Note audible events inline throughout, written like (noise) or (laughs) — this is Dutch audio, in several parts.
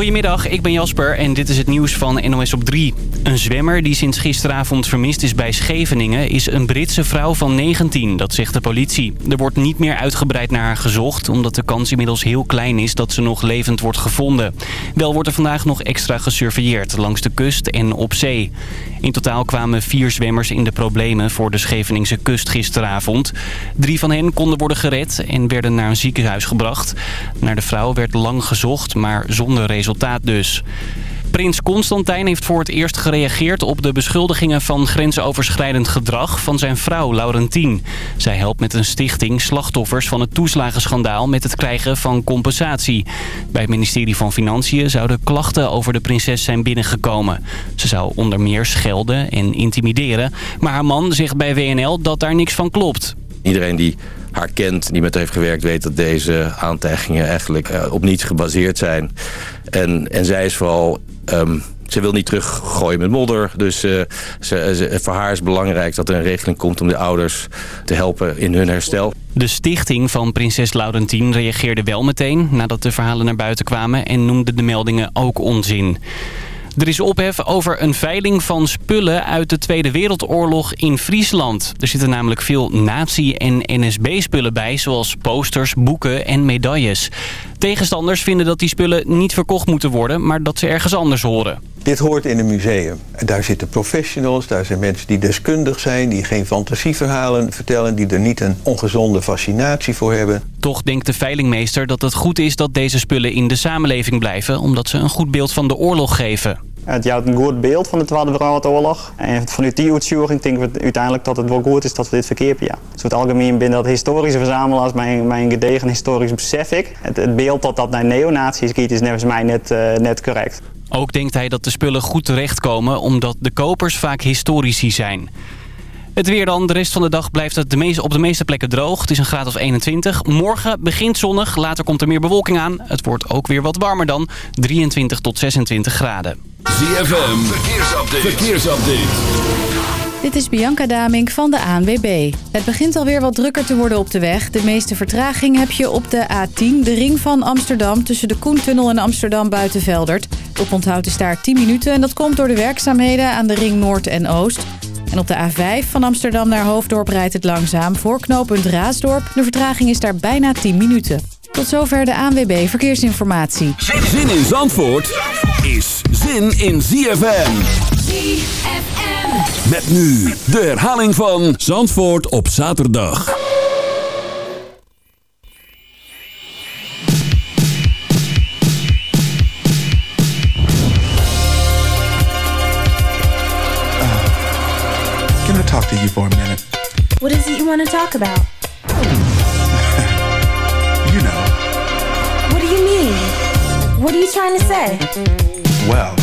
Goedemiddag, ik ben Jasper en dit is het nieuws van NOS op 3. Een zwemmer die sinds gisteravond vermist is bij Scheveningen... is een Britse vrouw van 19, dat zegt de politie. Er wordt niet meer uitgebreid naar haar gezocht... omdat de kans inmiddels heel klein is dat ze nog levend wordt gevonden. Wel wordt er vandaag nog extra gesurveilleerd langs de kust en op zee. In totaal kwamen vier zwemmers in de problemen voor de Scheveningse kust gisteravond. Drie van hen konden worden gered en werden naar een ziekenhuis gebracht. Naar de vrouw werd lang gezocht, maar zonder resultaat dus. Prins Constantijn heeft voor het eerst gereageerd op de beschuldigingen van grensoverschrijdend gedrag van zijn vrouw Laurentien. Zij helpt met een stichting slachtoffers van het toeslagenschandaal met het krijgen van compensatie. Bij het ministerie van Financiën zouden klachten over de prinses zijn binnengekomen. Ze zou onder meer schelden en intimideren, maar haar man zegt bij WNL dat daar niks van klopt. Iedereen die haar kent, die met haar heeft gewerkt, weet dat deze aantijgingen eigenlijk uh, op niets gebaseerd zijn. En, en zij is vooral... Um, ze wil niet teruggooien met modder. Dus ze, ze, voor haar is belangrijk dat er een regeling komt om de ouders te helpen in hun herstel. De stichting van prinses Laurentien reageerde wel meteen nadat de verhalen naar buiten kwamen en noemde de meldingen ook onzin. Er is ophef over een veiling van spullen uit de Tweede Wereldoorlog in Friesland. Er zitten namelijk veel nazi- en NSB-spullen bij, zoals posters, boeken en medailles. Tegenstanders vinden dat die spullen niet verkocht moeten worden, maar dat ze ergens anders horen. Dit hoort in een museum. Daar zitten professionals, daar zijn mensen die deskundig zijn... die geen fantasieverhalen vertellen... die er niet een ongezonde fascinatie voor hebben. Toch denkt de veilingmeester dat het goed is dat deze spullen in de samenleving blijven... omdat ze een goed beeld van de oorlog geven. Het jouwt een goed beeld van de Tweede Wereldoorlog. En vanuit die uitzoeking denken we uiteindelijk dat het wel goed is dat we dit verkeerd ja. Dus het algemeen binnen dat historische verzamelaars mijn, mijn gedegen historisch besef ik. Het, beeld dat dat naar neonazies giet is volgens mij net, uh, net correct. Ook denkt hij dat de spullen goed terechtkomen omdat de kopers vaak historici zijn. Het weer dan. De rest van de dag blijft het de meeste, op de meeste plekken droog. Het is een graad of 21. Morgen begint zonnig. Later komt er meer bewolking aan. Het wordt ook weer wat warmer dan. 23 tot 26 graden. ZFM. Verkeersupdate. Verkeersupdate. Dit is Bianca Damink van de ANWB. Het begint alweer wat drukker te worden op de weg. De meeste vertraging heb je op de A10, de ring van Amsterdam... tussen de Koentunnel en Amsterdam Buitenveldert. Op onthoud is daar 10 minuten en dat komt door de werkzaamheden aan de ring Noord en Oost. En op de A5 van Amsterdam naar Hoofddorp rijdt het langzaam voor knooppunt Raasdorp. De vertraging is daar bijna 10 minuten. Tot zover de ANWB Verkeersinformatie. Zin in Zandvoort is zin in ZFM. ZFM. Met nu de herhaling van Zandvoort op zaterdag. You for a minute? What is it you want to talk about? (laughs) You know, What do you mean? What are you trying to say? well,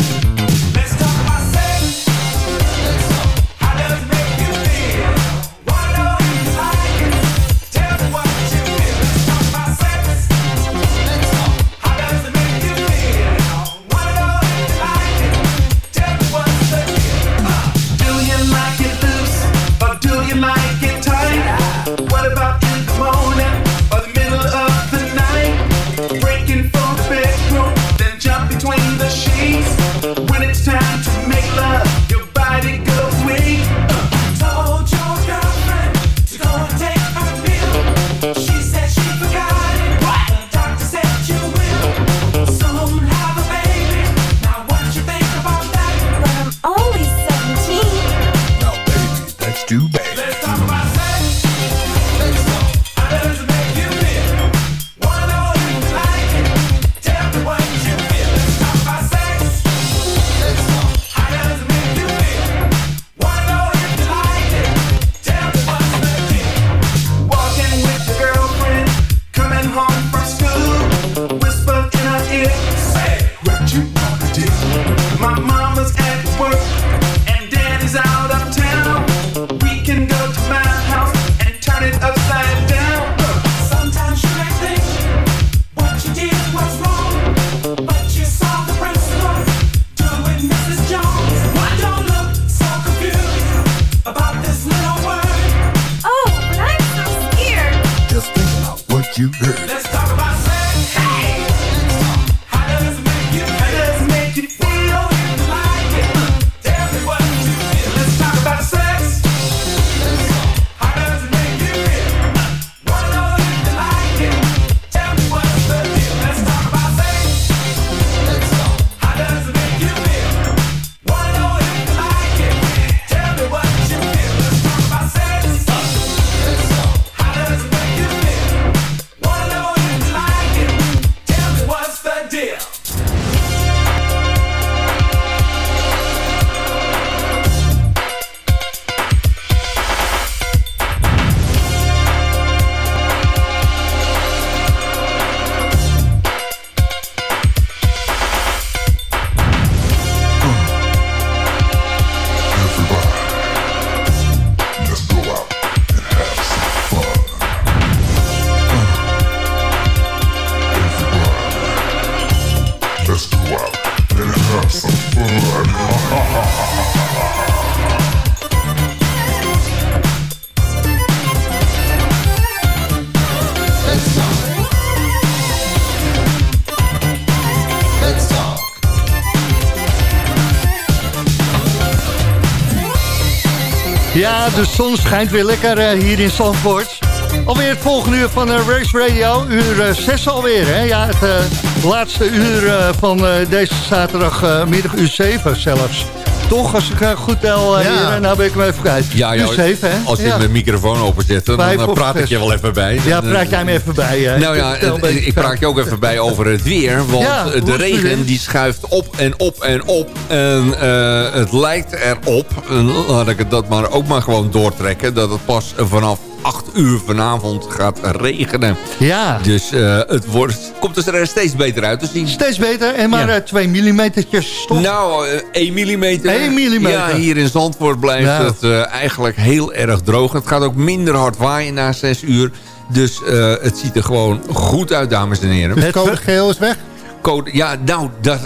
De zon schijnt weer lekker eh, hier in Zandvoort. Alweer het volgende uur van eh, Race Radio. Uur 6 alweer, hè? Ja, het eh, laatste uur eh, van eh, deze zaterdagmiddag, uur 7 zelfs. Toch, als ik eh, goed tel, eh, Ja. hier, nou ben ik hem even kwijt. Ja, ja, uur 7, hè? als je ja. mijn microfoon openzet, dan eh, of praat ik je wel even bij. Ja, Dan, praat eh, jij me even bij. eh. Nou ja, beetje ik praat je ook even bij over het weer. (laughs) Want de regen die schuift op en op en op. En eh, het lijkt erop, en laat ik het dat maar ook maar gewoon doortrekken... dat het pas vanaf 8 uur vanavond gaat regenen. Ja. Dus eh, het wordt, komt er steeds beter uit te zien. Steeds beter en maar Ja. eh, twee millimetertjes toch? Nou, eh, 1 millimeter. 1 millimeter. Ja, hier in Zandvoort blijft Nou. het eh, eigenlijk heel erg droog. Het gaat ook minder hard waaien na 6 uur. Dus eh, het ziet er gewoon goed uit, dames en heren. Het code geel is weg? Code, ja, nou, dat,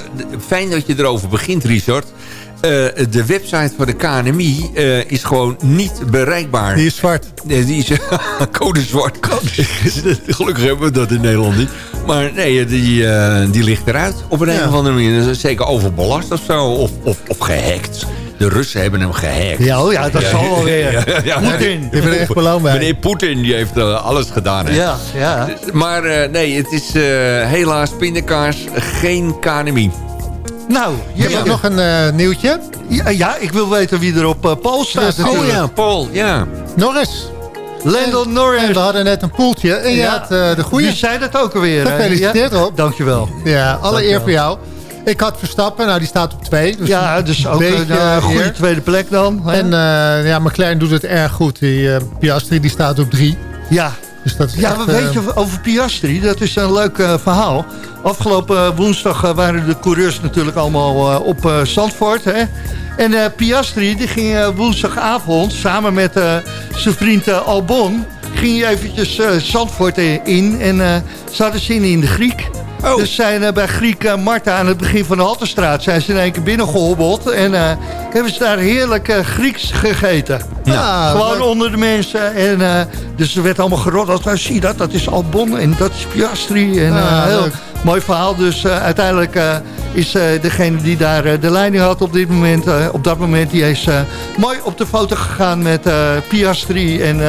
fijn dat je erover begint, Richard. Eh, de website van de KNMI eh, is gewoon niet bereikbaar. Die is zwart. Die is (laughs) code zwart. (laughs) Gelukkig hebben we dat in Nederland niet. Maar nee, die, eh, die ligt eruit op een, Ja. een of andere manier. Dat is Zeker overbelast of zo. Of, of, of gehackt. De Russen hebben hem gehackt. Ja, oh ja, dat zal wel weer. (laughs) Poetin. Ik ben echt belang bij. Meneer Poetin die heeft alles gedaan. Hè? Ja, ja. Maar nee, het is helaas pindakaas geen KNMI. Nou, Je hebt ja. nog een eh, nieuwtje. Ja, ja, ik wil weten wie er op eh, Paul staat Ja. Oh ja, Paul, ja. Norris. Landon En Norris. we hadden net een poeltje. En je Ja. had eh, de goede. Wie zei dat ook alweer? Gefeliciteerd, Ja? Rob. Dankjewel. Ja, alle eer voor jou. Ik had Verstappen, nou die staat op twee. Dus Ja, dus ook een goede eer. tweede plek dan. hè? En uh, ja, McLaren doet het erg goed. Die Piastri die staat op drie. ja, Dus dat ja echt, maar weet eh, je, over Piastri, dat is een leuk eh, verhaal. Afgelopen eh, woensdag waren de coureurs natuurlijk allemaal op Zandvoort. Hè? En Piastri die ging woensdagavond samen met zijn vriend Albon... ging hij eventjes Zandvoort in en eh, ze hadden zin in de Griek. Oh. Dus zijn eh, bij Griek Marta aan het begin van de Halterstraat... zijn ze in één keer binnengehobbeld en eh, hebben ze daar heerlijk Grieks gegeten. ja, Gewoon onder de mensen. En, dus er werd allemaal geroddeld. Nou, zie je dat, dat is Albon en dat is Piastri. En, Ah, heel leuk. mooi verhaal. Dus uiteindelijk is degene die daar de leiding had op dit moment, op dat moment, die is mooi op de foto gegaan met Piastri en,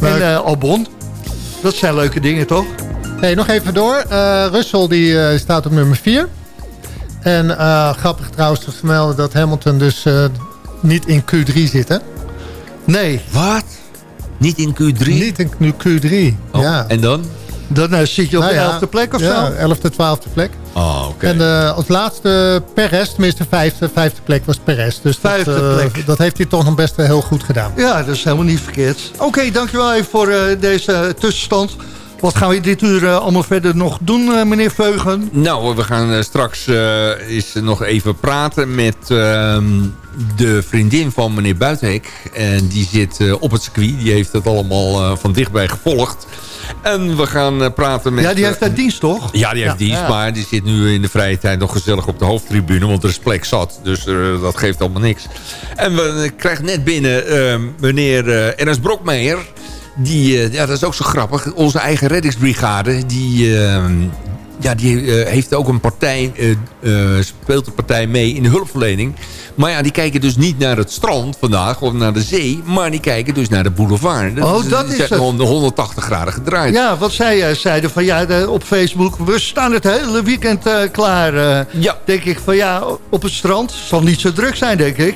en Albon. Dat zijn leuke dingen, toch? Hey, nog even door. Eh Russell die, eh, staat op nummer 4. En eh, grappig trouwens te vermelden dat Hamilton dus eh, niet in Q3 zit. Hè? Nee. Wat? Niet in Q3? Niet in Q3. Oh, ja. En dan? Dan zit je op Nou de ja, elfde plek of ja, zo? 11e, 12e plek. Oh, oké. En eh, als laatste Perez, tenminste vijfde, vijfde plek was Perez. Dus dat, Vijfde eh, plek. dat heeft hij toch nog best eh, heel goed gedaan. Ja, dat is helemaal niet verkeerd. Oké, dankjewel even voor eh, deze tussenstand. Wat gaan we dit uur eh, allemaal verder nog doen, eh, meneer Veugen? Nou, we gaan eh, straks eh, eens nog even praten met ehm, de vriendin van meneer Buitenhek. En die zit eh, op het circuit. Die heeft het allemaal eh, van dichtbij gevolgd. En we gaan praten met... Ja, die heeft daar dienst, toch? Ja, die heeft dienst, Ja. maar die zit nu in de vrije tijd nog gezellig op de hoofdtribune, want er is plek zat. Dus eh, dat geeft allemaal niks. En we krijgen net binnen eh, meneer eh, Ernst Brokmeijer. Die, eh, ja, dat is ook zo grappig. Onze eigen reddingsbrigade, die, eh, ja, die eh, heeft ook een partij, eh, speelt een partij mee in de hulpverlening. Maar ja, die kijken dus niet naar het strand vandaag of naar de zee, maar die kijken dus naar de boulevard. Oh, dat is het. gewoon de 180 graden gedraaid. Ja, wat zij zeiden van ja, op Facebook, we staan het hele weekend klaar. Ja. Denk ik van ja, op het strand zal niet zo druk zijn, denk ik.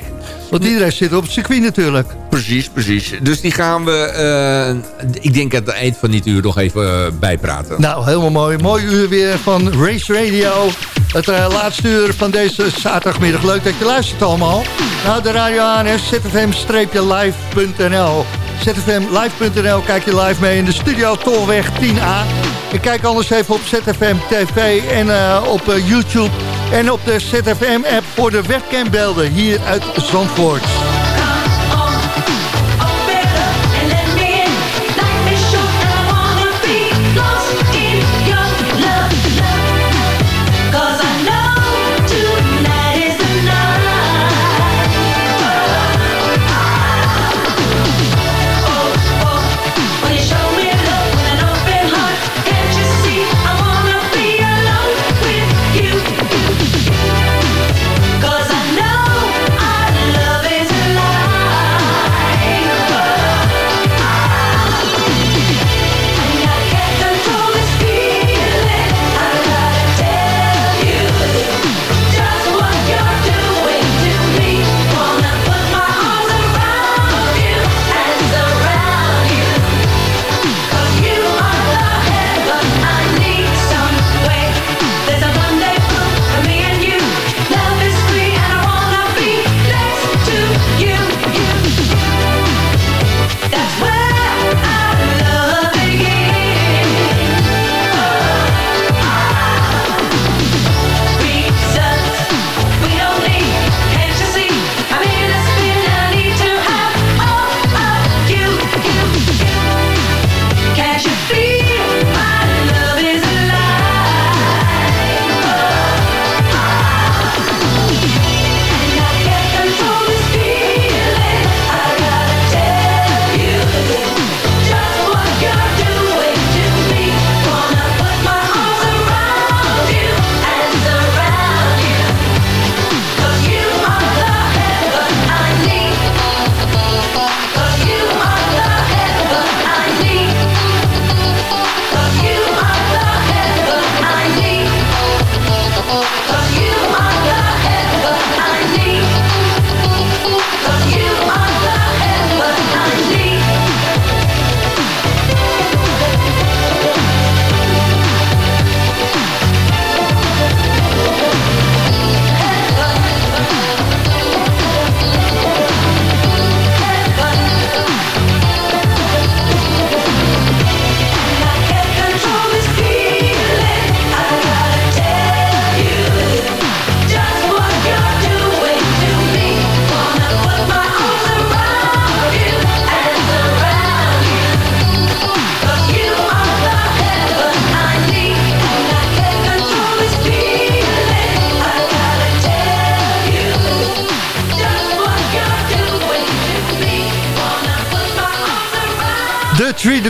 Want iedereen zit op het circuit natuurlijk. Precies, precies. Dus die gaan we, ik denk aan het eind van dit uur nog even bijpraten. Nou, helemaal mooi. Mooi uur weer van Race Radio. Het eh, laatste uur van deze zaterdagmiddag. Leuk dat je luistert allemaal. Nou, de radio aan is zfm-live.nl. zfmlive.nl, kijk je live mee in de studio Tolweg 10A. En kijk anders even op ZFM TV en eh, op eh, YouTube. En op de ZFM-app voor de webcambeelden hier uit Zandvoort.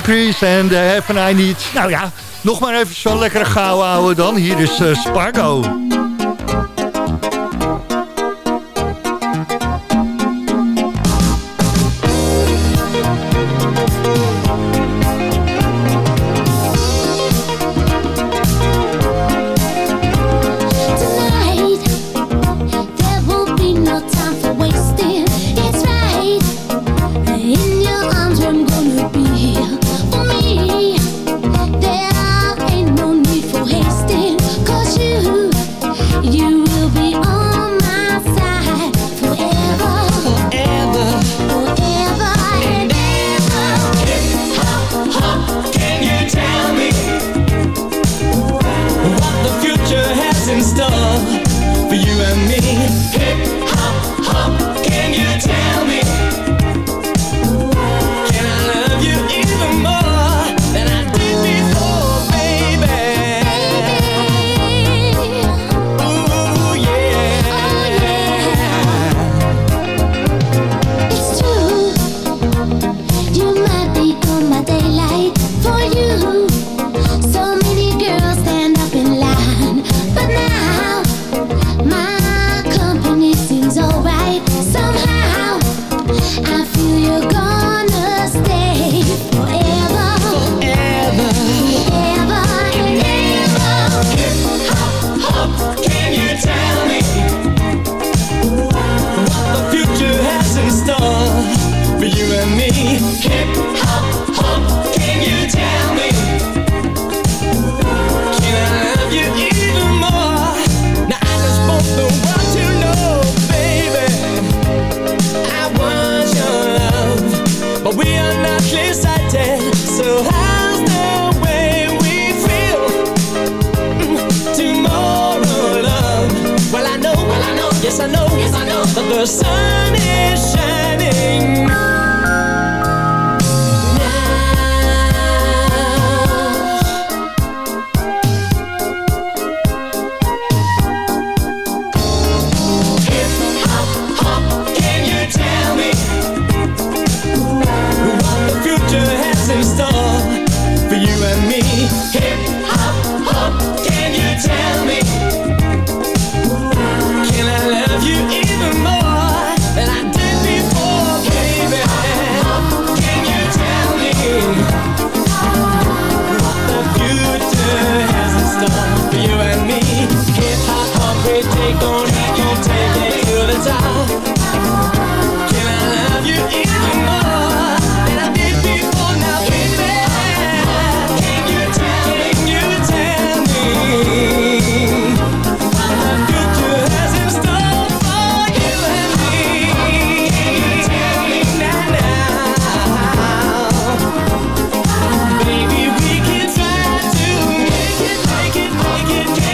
3 Degrees en uh, Heaven I. Nou ja, nog maar even zo'n lekkere gauw houden dan. Hier is uh,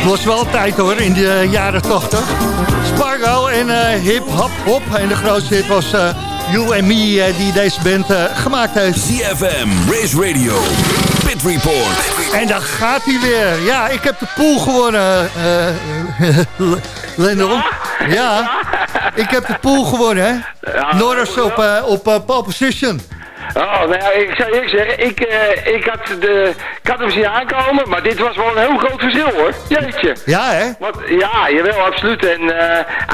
Spargo. was wel tijd hoor, in de jaren 80. Spargo en uh, hip hop hop. En de grootste hit was uh, You and Me uh, die deze band gemaakt heeft. CFM, Race Radio, Pit Report. En dan gaat hij weer. Ja, ik heb de pool gewonnen, (laughs) Lendel. Ja, ik heb de pool gewonnen, hè. Norris op, op pole position. Oh, nou ja, ik zou eerlijk zeggen, ik, uh, ik, had de, ik had hem zien aankomen, maar dit was wel een heel groot verschil hoor. Jeetje. Ja, hè? Want, ja, jawel, absoluut. En uh,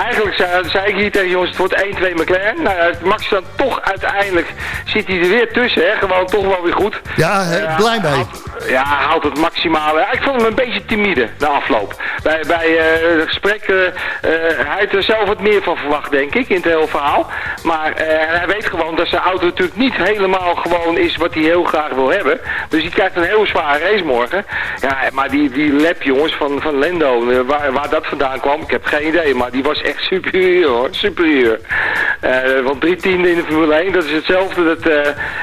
eigenlijk zei, zei, ik hier tegen jongens, het wordt 1-2 McLaren. Nou, Max dan toch uiteindelijk zit hij er weer tussen, hè. Gewoon toch wel weer goed. Ja, uh, blij mee. Ja, haalt het maximale. ik vond hem een beetje timide, de afloop. Bij, bij het gesprek, hij had er zelf wat meer van verwacht, denk ik, in het hele verhaal. Maar hij weet gewoon dat zijn auto natuurlijk niet helemaal gewoon is wat hij heel graag wil hebben. Dus hij krijgt een heel zware race morgen. Ja, maar die, die lap jongens van, van Lendo, eh, waar, waar dat vandaan kwam, ik heb geen idee. Maar die was echt superieur hoor, superieur. Uh, want drie tiende in de Formule 1, dat is hetzelfde dat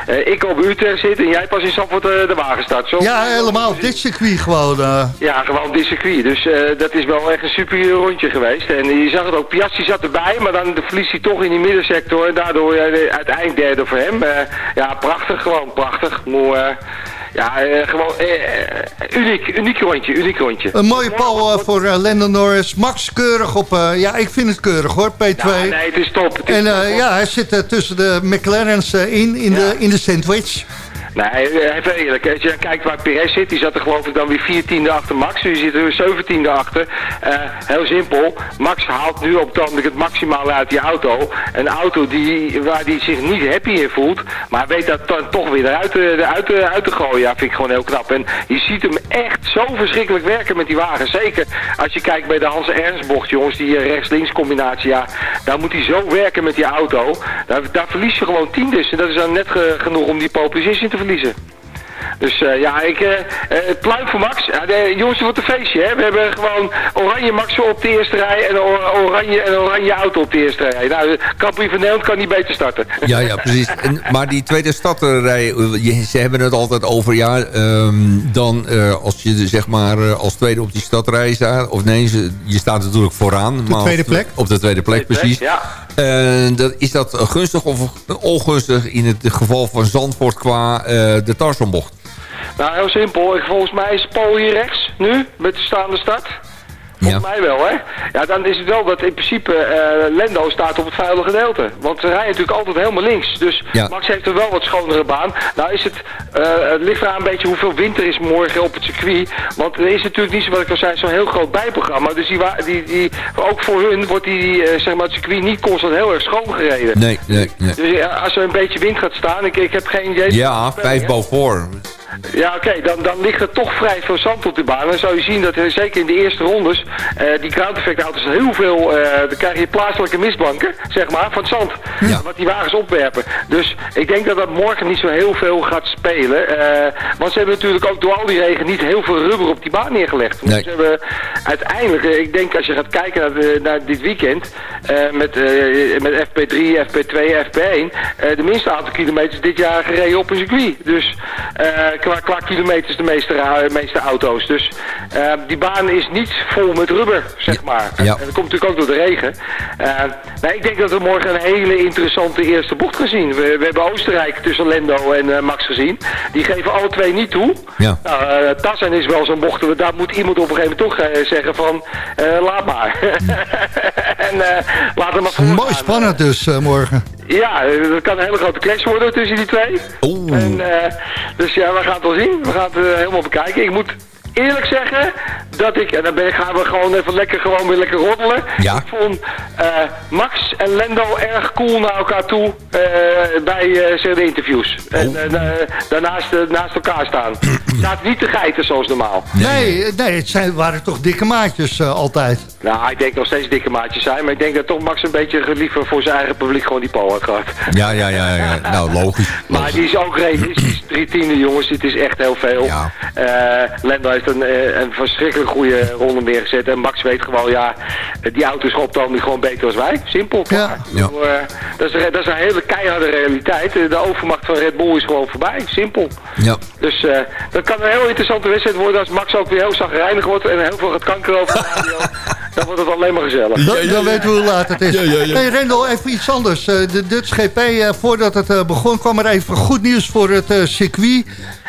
uh, ik op Utrecht zit en jij pas in Zandvoort de wagen start. Zo, ja, helemaal op dit circuit gewoon. Ja, gewoon dit circuit. Dus dat is wel echt een superieur rondje geweest. En je zag het ook, Piastri zat erbij, maar dan verliest hij toch in die middensector. En daardoor uiteindelijk derde voor hem. Ja, prachtig, gewoon prachtig. Mooi, ja, uh, gewoon uh, uniek, uniek rondje, uniek rondje. Een mooie pal uh, voor uh, Landon Norris. Max keurig op, ja, ik vind het keurig hoor, P2. Ja, nee, het is top. Het is en top, ja, hij zit tussen de McLaren's in, in, ja. de, in de sandwich. Nee, eh, even eerlijk. Als je dan kijkt waar Perez zit, die zat er geloof ik dan weer 14e achter Max. Je zit er weer 17e achter. Eh, heel simpel. Max haalt nu op ogenblik het maximale uit die auto. Een auto die, waar hij zich niet happy in voelt. Maar weet dat dan toch weer eruit, te- eruit, uit te gooien. Ja, vind ik gewoon heel knap. En je ziet hem echt zo verschrikkelijk werken met die wagen. Zeker als je kijkt bij de Hans Ernst bocht, jongens. Die eh, rechts-links combinatie. Ja, daar moet hij zo werken met die auto. Daar, verlies je gewoon tiendes. En dat is dan net ge- genoeg om die pole position te verliezen verliezen. Dus eh, ja, ik eh eh, pluim voor Max. Ja, de, jongens, het wordt een feestje, hè. We hebben gewoon oranje Max op de eerste rij en or- oranje, en oranje auto op de eerste rij. Nou, de kampioen van Nederland kan niet beter starten. (laughs) Ja, ja, precies. En, maar die tweede stadrij, je- ze hebben het altijd over... ja, ehm, dan eh, als je zeg maar eh, als tweede op die stadrij staat... of nee, ze- je staat natuurlijk vooraan. De maar tweede op plek? Op de tweede plek, precies. Ja. Eh, dat, is dat gunstig of ongunstig in het geval van Zandvoort qua eh, de Tarzanbocht? Nou, heel simpel. Volgens mij is Paul hier rechts, nu, met de staande start. Volgens mij wel, hè? Ja, dan is het wel dat in principe eh, Lendo staat op het vuile gedeelte. Want ze rijden natuurlijk altijd helemaal links. Dus Ja. Max heeft er wel wat schonere baan. Nou is het, eh, het ligt eraan een beetje hoeveel wind er is morgen op het circuit. Want er is natuurlijk niet, zo wat ik al zei, zo'n heel groot bijprogramma. Dus die, die, die, ook voor hun wordt die, eh, zeg maar, het circuit niet constant heel erg schoon gereden. Nee, nee, nee. Dus ja, als er een beetje wind gaat staan, ik, ik heb geen idee. Ja, vijf boven Ja, oké, dan, dan ligt er toch vrij veel zand op de baan. En dan zou je zien dat zeker in de eerste rondes, eh, die ground effect auto's heel veel, eh, dan krijg je plaatselijke mistbanken, zeg maar, van het zand. Wat die wagens opwerpen. Dus ik denk dat dat morgen niet zo heel veel gaat spelen. eh, want ze hebben natuurlijk ook door al die regen niet heel veel rubber op die baan neergelegd. Want Nee. Ze hebben uiteindelijk, ik denk als je gaat kijken naar, de- naar dit weekend, met, met FP3, FP2, FP1, eh, de minste aantal kilometers dit jaar gereden op een circuit. Dus qua, qua kilometers de meeste, de meeste auto's. Dus eh, die baan is niet vol met rubber, zeg maar. Ja. En dat komt natuurlijk ook door de regen. Eh, nou, ik denk dat we morgen een hele interessante eerste bocht gaan zien. We, we hebben Oostenrijk tussen Lendo en eh, Max gezien. Die geven alle twee niet toe. Ja. Nou, eh, Tassen is wel zo'n bocht. Daar moet iemand op een gegeven moment toch eh, zeggen van... eh, laat maar. (laughs) en eh, laat hem maar voor Mooi spannend dus eh, morgen. Ja, eh, dat kan een hele grote clash worden tussen die twee. En, eh, dus ja, we gaan het wel zien. We gaan het eh, helemaal bekijken. Ik moet eerlijk zeggen dat ik, en dan ben ik, gaan we gewoon even lekker, gewoon weer lekker roddelen. Ja. Ik vond eh, Max en Lendo erg cool naar elkaar toe eh, bij eh, zeg, de interviews. En na- daarnaast naast elkaar staan. (clears throat) Staat niet te geiten zoals normaal. Nee, nee het zijn, waren toch dikke maatjes eh, altijd. Nou, ik denk nog steeds dikke maatjes zijn, maar ik denk dat toch Max een beetje liever voor zijn eigen publiek gewoon die pol had gehad. Ja, ja, ja, ja. Nou, logisch. Maar die is ook realistisch. Drie tiende jongens, dit is echt heel veel. Eh, Lendo heeft een, eh, een verschrikkelijk goede ronde neergezet. En Max weet gewoon, ja, die auto is ogenblik gewoon beter als wij. Simpel. bedoel, eh, dat, is, een- dat is een hele keiharde realiteit. Eh, De overmacht van Red Bull is gewoon voorbij. Simpel. Ja. Dus eh, dat kan een heel interessante wedstrijd worden als Max ook weer heel zagrijnig wordt en heel veel gaat kanker over de (laughs) radio. Dan wordt het alleen maar gezellig. Dan, dan weten we hoe laat het is. Hey Rendel, even iets anders. Eh, de Dutch GP, eh, voordat het eh, begon, kwam er even goed nieuws voor het eh, circuit.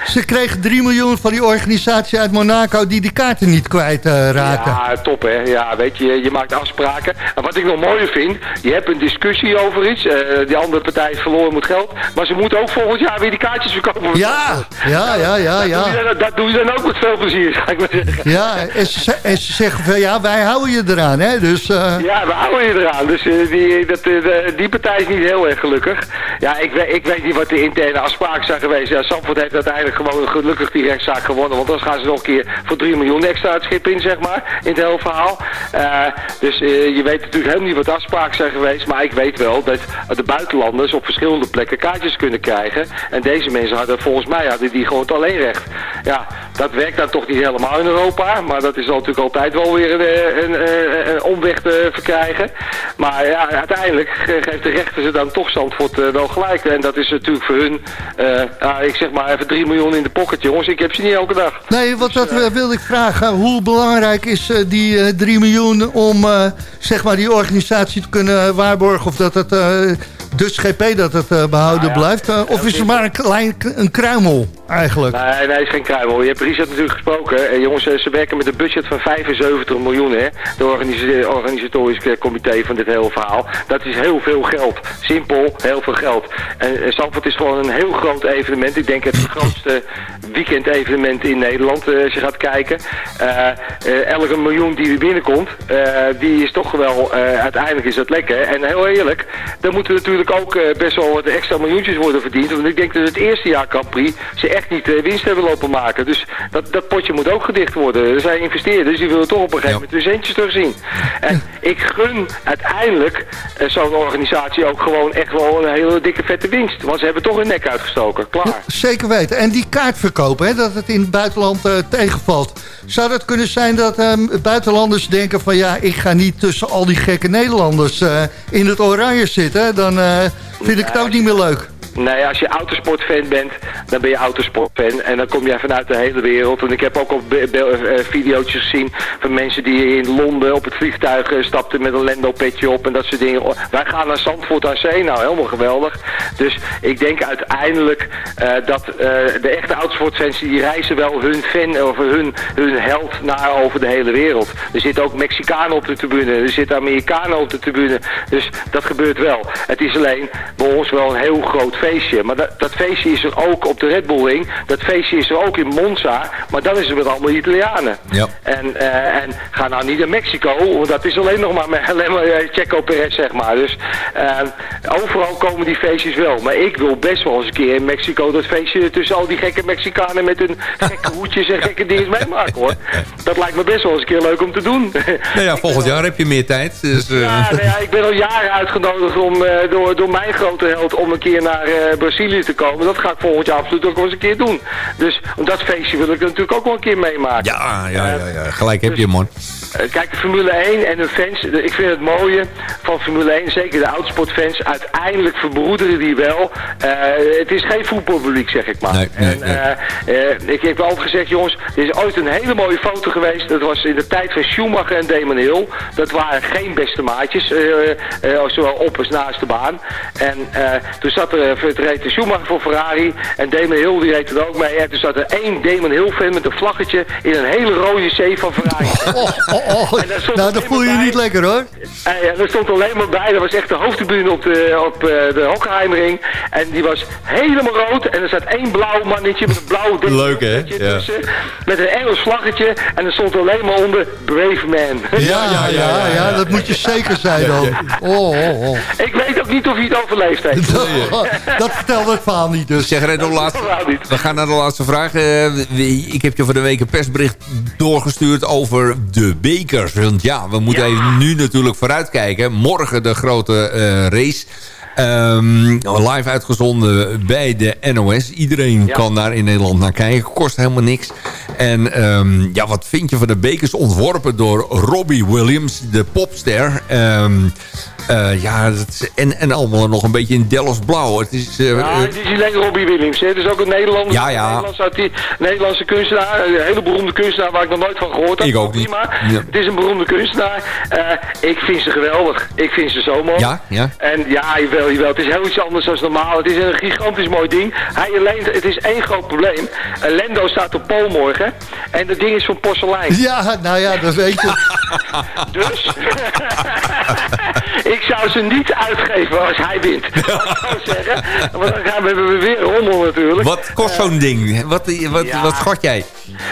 Ze kregen 3 miljoen van die organisatie uit Monaco die die kaarten niet kwijt eh, raken. Ja, top hè. Ja, weet je, je maakt afspraken. En wat ik nog mooier vind, je hebt een discussie over iets. eh, die andere partij verloren moet geld. Maar ze moeten ook volgend jaar weer die kaartjes verkopen. Ja, ja, ja, ja, Dat, ja. doe dan, dat doe je dan ook met veel plezier, ga ik maar zeggen. Ja, en ze, en ze zeggen van ja, wij houden je eraan, hè. Dus, eh, Ja, we houden je eraan. Dus die, dat, de- die partij is niet heel erg gelukkig. Ja, ik, weet- ik weet niet wat de interne afspraken zijn geweest. Ja, Zandvoort heeft uiteindelijk gewoon gelukkig die rechtszaak gewonnen. Want dan gaan ze nog een keer voor 3 miljoen extra het schip in, zeg maar. In het hele verhaal. Eh, dus eh, je weet natuurlijk helemaal niet wat de afspraken zijn geweest. Maar ik weet wel dat de buitenlanders op verschillende plekken kaartjes kunnen krijgen. En deze mensen hadden volgens mij hadden die gewoon het alleenrecht. Ja, dat werkt dan toch niet helemaal in Europa. Maar dat is natuurlijk altijd wel weer een, een, een, een omweg te verkrijgen. Maar ja, uiteindelijk geeft de rechter ze dan toch Zandvoort eh, wel gelijk. En dat is natuurlijk voor hun, eh, ja, ik zeg maar even 3 miljoen in de pocket jongens. Ik heb ze niet elke dag. Nee, wat dat eh, wilde ik vragen. Hoe belangrijk is eh, die eh 3 miljoen om eh, zeg maar die organisatie te kunnen waarborgen... of dat het eh Dutch GP dat het eh, behouden blijft? eh, of is het maar een klein een kruimel? Eigenlijk. Nee, nee, is geen kruimel. Je hebt Richard natuurlijk gesproken. En jongens, eh, ze werken met een budget van 75 miljoen, hè. De organis organisatorische comité van dit hele verhaal. Dat is heel veel geld. Simpel, heel veel geld. En, en Zandvoort is gewoon een heel groot evenement. Ik denk het grootste weekend-evenement in Nederland, eh, als je gaat kijken. Eh, eh, elke miljoen die er binnenkomt, eh, die is toch wel, eh, uiteindelijk is dat lekker. En heel eerlijk, dan moeten natuurlijk ook eh, best wel wat extra miljoentjes worden verdiend. Want ik denk dat het eerste jaar Prix ze echt niet eh, winst hebben lopen maken. Dus dat, dat potje moet ook gedicht worden. Er zijn investeerders, die willen toch op een gegeven moment hun centjes terugzien. En ik gun uiteindelijk eh, zo'n organisatie ook gewoon echt wel een hele dikke vette winst. Want ze hebben toch hun nek uitgestoken. Klaar. Zeker weten. En die kaartverkoop, hè, dat het in het buitenland eh, tegenvalt. Zou dat kunnen zijn dat ehm, buitenlanders denken van... ja, ik ga niet tussen al die gekke Nederlanders in het oranje zitten. Dan vind ik het ook niet meer leuk. Nee, als je autosportfan bent, dan ben je autosportfan. En dan kom jij vanuit de hele wereld. En ik heb ook al eh, video's gezien van mensen die in Londen op het vliegtuig eh, stapten met een Lendo-petje op en dat soort dingen. Oh, Wij gaan naar Zandvoort aan Zee, nou helemaal geweldig. Dus ik denk uiteindelijk eh, dat de echte autosportfans, die reizen wel hun fan of hun, hun held naar over de hele wereld. Er zitten ook Mexicanen op de tribune, er zitten Amerikanen op de tribune. Dus dat gebeurt wel. Het is alleen bij ons wel een heel groot feestje. Maar dat, dat feestje is er ook op de Red Bull Ring. Dat feestje is er ook in Monza. Maar dan is het met allemaal Italianen. Ja. En, eh, en ga nou niet naar Mexico, want dat is alleen nog maar, met, (laughs) alleen maar eh, Checo Perez, zeg maar. Dus eh, overal komen die feestjes wel. Maar ik wil best wel eens een keer in Mexico dat feestje tussen al die gekke Mexicanen met hun (laughs) gekke hoedjes en gekke dingen meemaken, hoor. Dat lijkt me best wel eens een keer leuk om te doen. (laughs) Nou ja, volgend jaar heb je meer tijd. Dus, Ja, nou ja, ik ben al jaren uitgenodigd om, door, door mijn grote held om een keer naar Brazilië te komen. Dat ga ik volgend jaar absoluut ook wel eens een keer doen. Dus om dat feestje wil ik natuurlijk ook wel een keer meemaken. ja, ja, ja, ja, gelijk heb je, man. Eh, Kijk, de Formule 1 en hun fans, de- ik vind het mooie van Formule 1, zeker de autosportfans, uiteindelijk verbroederen die wel. Eh, het is geen voetbalpubliek, zeg ik maar. Nee, nee, en, eh, ik heb altijd gezegd, jongens, er is ooit een hele mooie foto geweest. Dat was in de tijd van Schumacher en Damon Hill. Dat waren geen beste maatjes, eh, zowel op als naast de baan. En toen zat er, het reed de Schumacher voor Ferrari en Damon Hill die reed er ook mee. En toen zat er één Damon Hill fan met een vlaggetje in een hele rode zee van Ferrari. (laughs) Oh, oh, En daar stond nou, dat voel je bij. niet lekker hoor. En ja, er stond alleen maar bij, dat was echt de hoofdtribune op de, op, eh, de Hockenheimring. En die was helemaal rood. En er zat één blauw mannetje met een blauw ding Leuk, hè? dingetje Ja. tussen. Met een Engels vlaggetje. En er stond alleen maar onder Brave Man. Ja, ja, ja, ja, dat moet je zeker zijn dan. Oh, oh, oh. Ik ook niet of hij het overleefd heeft. (laughs) Dat vertelt het verhaal niet dus. Zeg, laatste, we gaan naar de laatste vraag. Eh, ik heb je voor de week een persbericht doorgestuurd over de bekers. Want ja, we moeten even nu natuurlijk vooruitkijken. Morgen de grote eh, race. Ehm, live uitgezonden bij de NOS. Iedereen Ja. kan daar in Nederland naar kijken. Kost helemaal niks. En ehm, ja, wat vind je van de bekers? Ontworpen door Robbie Williams, de popster. Ehm, eh, ja, dat is- en, en allemaal nog een beetje in Delft blauw. Het is, eh, Ja, eh, het is niet alleen Robbie Williams. hè. Het is ook een Nederlander. Ja, ja. Nederlandse, Nederlandse kunstenaar. Een hele beroemde kunstenaar waar ik nog nooit van gehoord heb. Ik ook niet. Prima. Ja. Het is een beroemde kunstenaar. Eh, ik vind ze geweldig. Ik vind ze zo mooi. Ja, ja. En ja, jawel, jawel. Het is heel iets anders dan normaal. Het is een gigantisch mooi ding. Hij alleen, het is één groot probleem. Lendo staat op pol morgen. En dat ding is van porselein. Ja, nou ja, dat weet je. (laughs) Dus (laughs) (laughs) ik zou ze niet uitgeven als hij wint. (laughs) Dat zou ik zeggen. Want dan gaan we, hebben we weer rommel natuurlijk. Wat kost zo'n ding? Wat, wat, Ja. wat schat jij?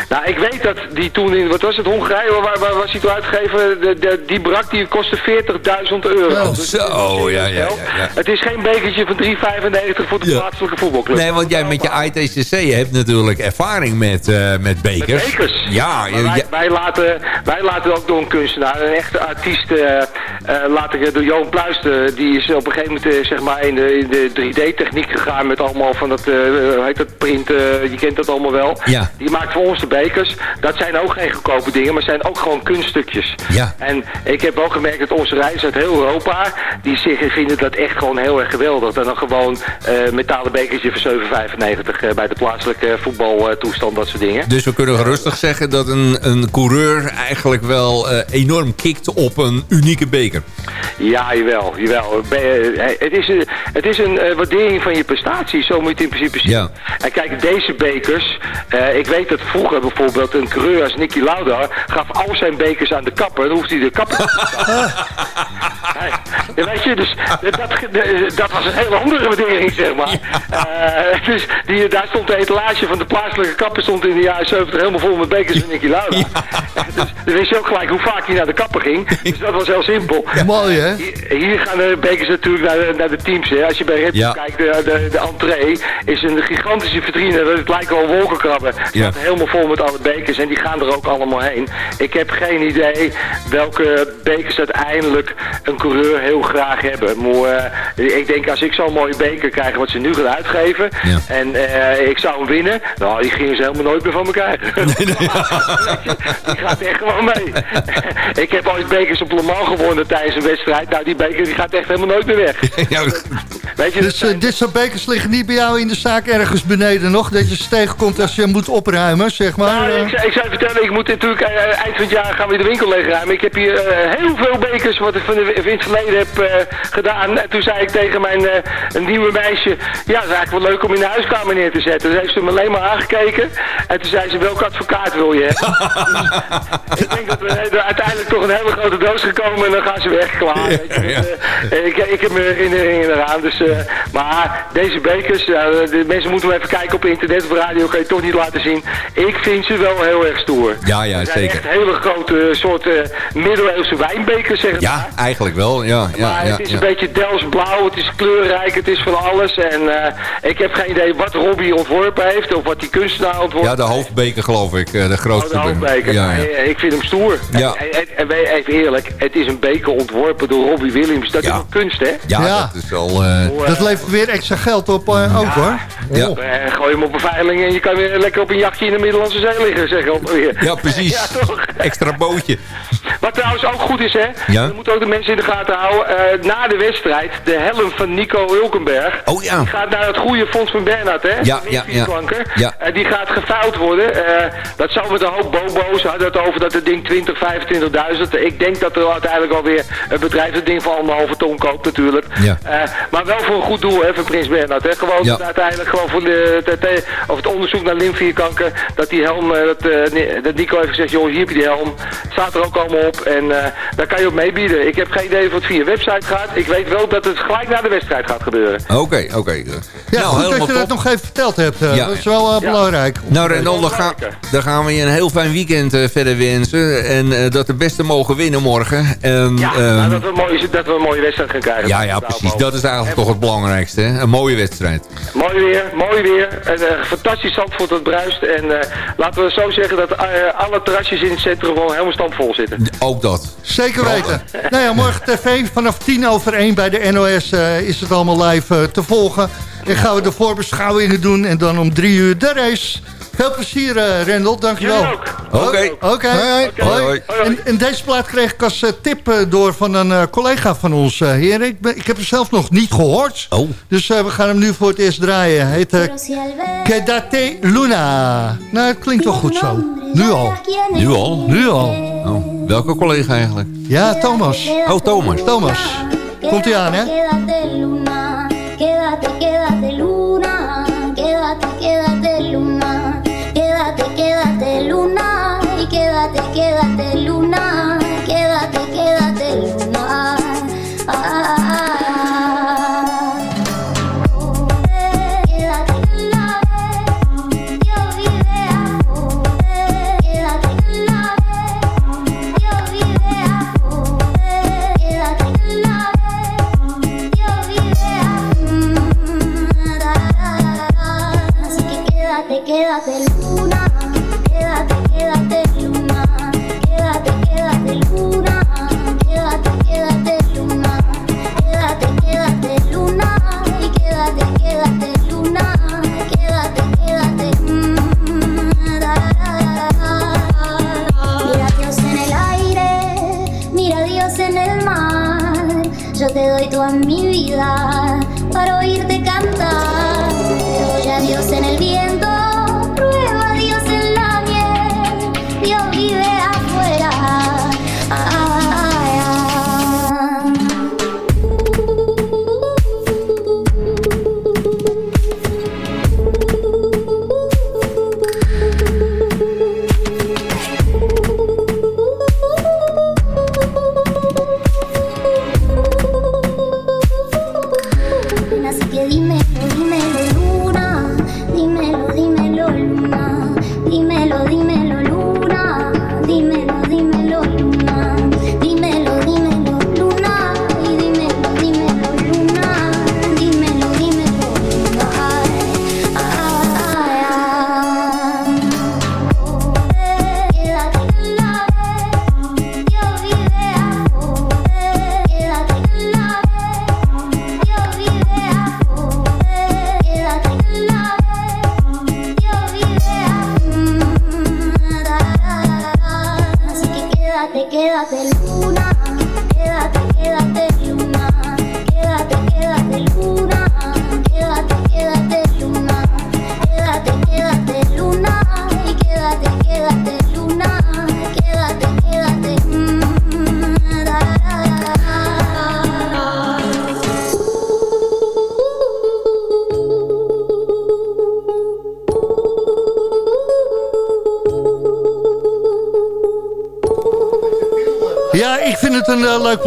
Nou, ik weet dat die toen in, wat was het, Hongarije, waar, waar was hij toen uitgegeven? De, de, die brak, die kostte 40.000 euro. Dus Zo, ja, ja, ja. ja. Het is geen bekertje van 3,95 voor de plaatselijke voetbalclub. Nee, want jij met je ITCC hebt natuurlijk ervaring met, eh, met bekers. Met bekers. Ja, wij, laten, wij laten ook door een kunstenaar, een echte artiest, eh eh, laten door Johan Pluisten. Die is op een gegeven moment eh, zeg maar in de, de 3D-techniek gegaan met allemaal van dat, eh, hoe heet dat, print, eh, je kent dat allemaal wel. Ja. Die maakt voor ons bronzen bekers, dat zijn ook geen goedkope dingen, maar zijn ook gewoon kunststukjes. Ja. En ik heb ook gemerkt dat onze reizigers uit heel Europa, die zich, vinden dat echt gewoon heel erg geweldig. Dan een gewoon eh, metalen bekertje voor 7,95 eh, bij de plaatselijke voetbaltoestand, dat soort dingen. Dus we kunnen gerustig zeggen dat een, een coureur eigenlijk wel eh, enorm kikt op een unieke beker. Ja, jawel. jawel. Be- eh, het is een, het is een eh, waardering van je prestatie, zo moet je het in principe zien. Ja. En kijk, deze bekers, eh, ik weet dat vroeger bijvoorbeeld een coureur als Nicky Lauda gaf al zijn bekers aan de kapper, dan hoeft hij de kapper niet te. (laughs) Ja, weet je, dus dat, dat, was een hele andere waardering, zeg maar. Dus die, daar stond de etalage van de plaatselijke kapper stond in de jaren 70 helemaal vol met bekers van Nicky Lauda. Dus dan wist je ook gelijk hoe vaak hij naar de kapper ging. Dus dat was heel simpel. Mooi, hè? Hier, gaan de bekers natuurlijk naar de, naar de teams. Hè. Als je bij Red Bull Ja. kijkt, de, de, de entree is een gigantische vitrine. Het lijkt wel wolkenkrabben. Het Ja. staat helemaal vol met alle bekers en die gaan er ook allemaal heen. Ik heb geen idee welke bekers uiteindelijk een coureur heel graag hebben. Maar eh, ik denk als ik zo'n mooie beker krijg wat ze nu gaan uitgeven Ja. en eh, ik zou hem winnen, nou die gingen ze helemaal nooit meer van me krijgen. (laughs) die gaat echt gewoon mee. (laughs) ik heb ooit bekers op Le Mans gewonnen tijdens een wedstrijd. Nou die beker die gaat echt helemaal nooit meer weg. (laughs) Ja, Weet je, Dus eh, dit soort bekers liggen niet bij jou in de zaak ergens beneden nog? Dat je ze tegenkomt als je moet opruimen, zeg maar? Nou, eh? ik, zou- ik zou vertellen, ik moet natuurlijk eh, eind van het jaar gaan we de winkel leegruimen. Ik heb hier heel veel bekers wat ik van de, in het verleden heb gedaan. En toen zei ik tegen mijn eh, een nieuwe meisje, ja, het is eigenlijk wel leuk om in de huiskamer neer te zetten. Dus heeft ze me alleen maar aangekeken. En toen zei ze, welke advocaat wil je hebben? Dus (laughs) ik denk dat we er uiteindelijk toch een hele grote doos gekomen en dan gaan ze weg, klaar. Dus, eh, ik, ik heb mijn herinneringen eraan. Dus, eh, maar deze bekers, ja, de mensen moeten maar even kijken op internet of radio, kan je toch niet laten zien. Ik vind ze wel heel erg stoer. Ja, ja, zeker. echt hele grote soort eh, middeleeuwse wijnbekers, zeg maar. Ja, eigenlijk wel. Ja, ja, Maar ja, het is ja. een beetje Dels blauw, het is kleurrijk, het is van alles. En eh, ik heb geen idee wat Robbie ontworpen heeft of wat die kunstenaar ontworpen Ja, de hoofdbeker geloof ik. eh, De Oh, grootste. de hoofdbeker. Ja, ja. eh, Ik vind hem stoer. Ja. En, en, even eerlijk, het is een beker ontworpen door Robbie Williams. Dat Ja. is ook kunst, hè? Ja, Ja. dat is wel... eh, Hoe, eh, Dat levert weer extra geld op eh, ook, hoor. ja. gooi hem op een veiling en je kan weer lekker op een jachtje in de Middellandse Zee liggen, zeg ik weer. ja, precies. (laughs) Ja, toch? Extra bootje. Wat trouwens ook goed is, hè? Ja. We moeten ook de mensen in de gaten houden. eh, na de wedstrijd, de helm van Nico Hulkenberg. Oh ja. Die gaat naar het goede fonds van Bernhard, hè? Ja, ja, ja. die gaat geveild worden. Eh, dat zou met een hoop bobo's. Ze hadden het over dat het ding 20, 25.000. Ik denk dat er uiteindelijk alweer een bedrijf het ding voor anderhalve ton koopt natuurlijk. Ja. Eh, maar wel voor een goed doel, hè, van Prins Bernhard. Hè? Gewoon Ja. dat uiteindelijk gewoon voor de, de, de- of het onderzoek naar lymfeklierkanker. Dat die helm, eh, dat, eh, dat Nico heeft gezegd, joh, hier heb je die helm. Staat er ook allemaal op. En eh, daar kan je op meebieden. Ik heb geen idee of het via website gaat. Ik weet wel dat het gelijk na de wedstrijd gaat gebeuren. Oké, oké. Ja, nou, goed dat je dat top. nog even verteld hebt. Ja. Dat is wel Ja. belangrijk. Nou Renan, dan, ga- dan gaan we je een heel fijn weekend verder wensen. En eh, dat de beste mogen winnen morgen. En, Ja, ehm, nou, dat, we een mooie, dat we een mooie wedstrijd gaan krijgen. ja, ja, precies. Dat is eigenlijk toch het belangrijkste. Hè? Een mooie wedstrijd. Mooi weer, mooi weer. Een eh, fantastisch Zandvoort dat bruist. En eh, laten we zo zeggen dat eh, alle terrasjes in het centrum gewoon helemaal standvol zitten. Ook dat. Zeker weten. nou ja, morgen tv vanaf tien over één bij de NOS eh, is het allemaal live te volgen. En gaan we de voorbeschouwingen doen en dan om drie uur de race. Veel plezier, eh Rendel. Dankjewel. Oké. Oké. Hoi. En, en deze plaat kreeg ik als eh, tip eh, door van een eh, collega van ons, eh heren. Ik, ben, ik heb hem zelf nog niet gehoord. Oh. Dus eh, we gaan hem nu voor het eerst draaien. Hij heet Quedate Luna. Nou, het klinkt wel goed zo. Nu al. Nu al? Nu al. Oh, welke collega eigenlijk? Ja, Thomas. Oh, Thomas. Thomas. Komt hij aan, hè?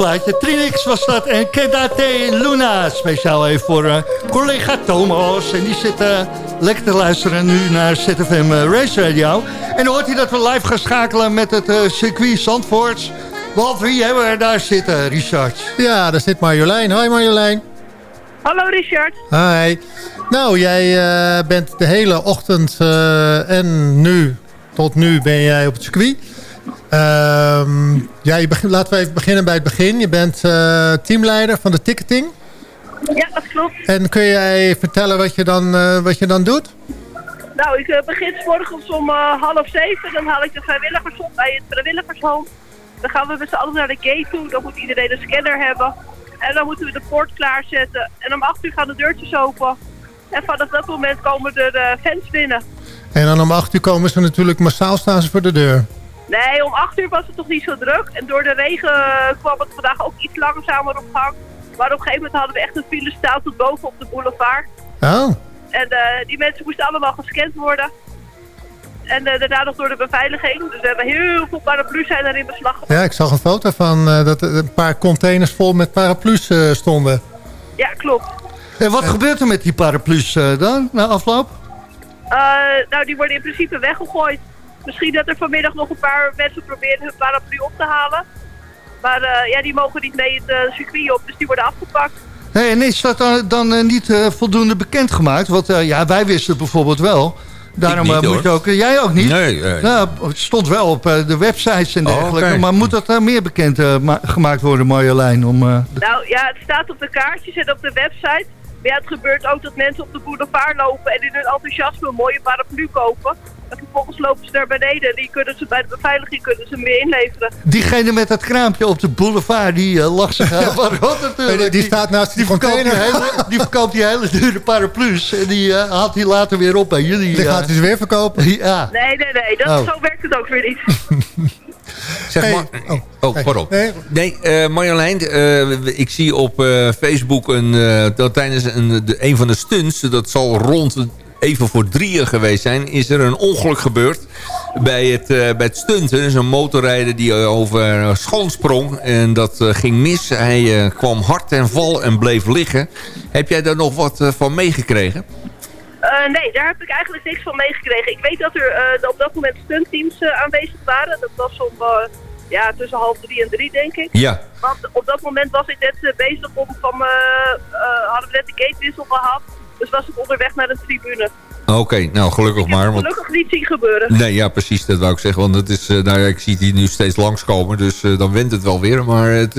Plaatje. Trinix was dat en Kedate Luna. Speciaal even voor eh, collega Thomas. En die zit eh, lekker te luisteren nu naar ZFM eh, Race Radio. En dan hoort hij dat we live gaan schakelen met het circuit Zandvoorts. Want wie hebben we daar zitten, Richard? Ja, daar zit Marjolein. Hoi Marjolein. Hallo Richard. Hi. Nou, jij eh, bent de hele ochtend eh, en nu, tot nu ben jij op het circuit. Ehm, ja, je laten we even beginnen bij het begin. Je bent eh, teamleider van de ticketing. Ja, dat klopt. En kun jij vertellen wat je dan, eh, wat je dan doet? Nou, ik eh, begin 's morgens om half zeven. Dan haal ik de vrijwilligers op bij het vrijwilligershome. Dan gaan we met z'n allen naar de gate toe. Dan moet iedereen een scanner hebben. En dan moeten we de poort klaarzetten. En om acht uur gaan de deurtjes open. En vanaf dat moment komen er eh, fans binnen. En dan om acht uur komen ze natuurlijk massaal staan ze voor de deur. Nee, om acht uur was het toch niet zo druk. En door de regen kwam het vandaag ook iets langzamer op gang. Maar op een gegeven moment hadden we echt een file staan tot boven op de boulevard. Oh, En eh, die mensen moesten allemaal gescand worden. En eh, daarna nog door de beveiliging. Dus we hebben heel veel paraplu's zijn er in beslag genomen. ja, ik zag een foto van eh, dat er een paar containers vol met paraplu's eh, stonden. Ja, klopt. En wat gebeurt er met die paraplu's dan, na afloop? Eh, nou, die worden in principe weggegooid. Misschien dat er vanmiddag nog een paar mensen proberen hun paraplu op te halen. Maar eh, ja, die mogen niet mee het eh, circuit op, dus die worden afgepakt. Hey, en is dat dan, dan eh, niet eh, voldoende bekendgemaakt? Want eh, ja, wij wisten het bijvoorbeeld wel. Daarom niet, moet je ook... jij ook niet? Nee, nee. Nou, het stond wel op eh, de websites en Oh, dergelijke. Maar moet dat meer bekend eh, ma- gemaakt worden, Marjolein? Om, eh, Nou ja, het staat op de kaartjes en op de website. Maar ja, het gebeurt ook dat mensen op de boulevard lopen en in hun enthousiasme een mooie paraplu kopen. En vervolgens lopen ze naar beneden en die kunnen ze bij de beveiliging kunnen ze weer inleveren. diegene met dat kraampje op de boulevard, die eh, lag zich (laughs) aan rot natuurlijk. Die, die staat naast die, verkoopt die, container. hele, (laughs) die verkoopt die hele dure paraplu's. En die eh, haalt hij later weer op bij jullie. Die eh. gaat hij ze weer verkopen. (laughs) Ja. Nee, nee, nee, dat, Oh. zo werkt het ook weer niet. Zeg Hey, maar... oh, Oh, hey. pardon. Nee. Nee, eh, Marjolein, eh, ik zie op eh, Facebook een, eh, dat tijdens een, de, een van de stunts... dat zal rond even voor drieën geweest zijn... is er een ongeluk gebeurd bij het, eh, bij het stunten. Dus een motorrijder die eh, over schoon sprong. En dat eh, ging mis. Hij kwam hard ten val en bleef liggen. Heb jij daar nog wat van meegekregen? Nee, daar heb ik eigenlijk niks van meegekregen. Ik weet dat er op dat moment stuntteams aanwezig waren. Dat was om ja, tussen half drie en drie, denk ik. Ja. Want op dat moment was ik net bezig om van, hadden we net de gatewissel gehad. Dus was ik onderweg naar de tribune. Oké, nou gelukkig maar. Want... Gelukkig niet zien gebeuren. Nee, ja, precies, dat wou ik zeggen. Want het is, eh, nou ja, ik zie die nu steeds langskomen, dus eh, dan wint het wel weer. Maar het,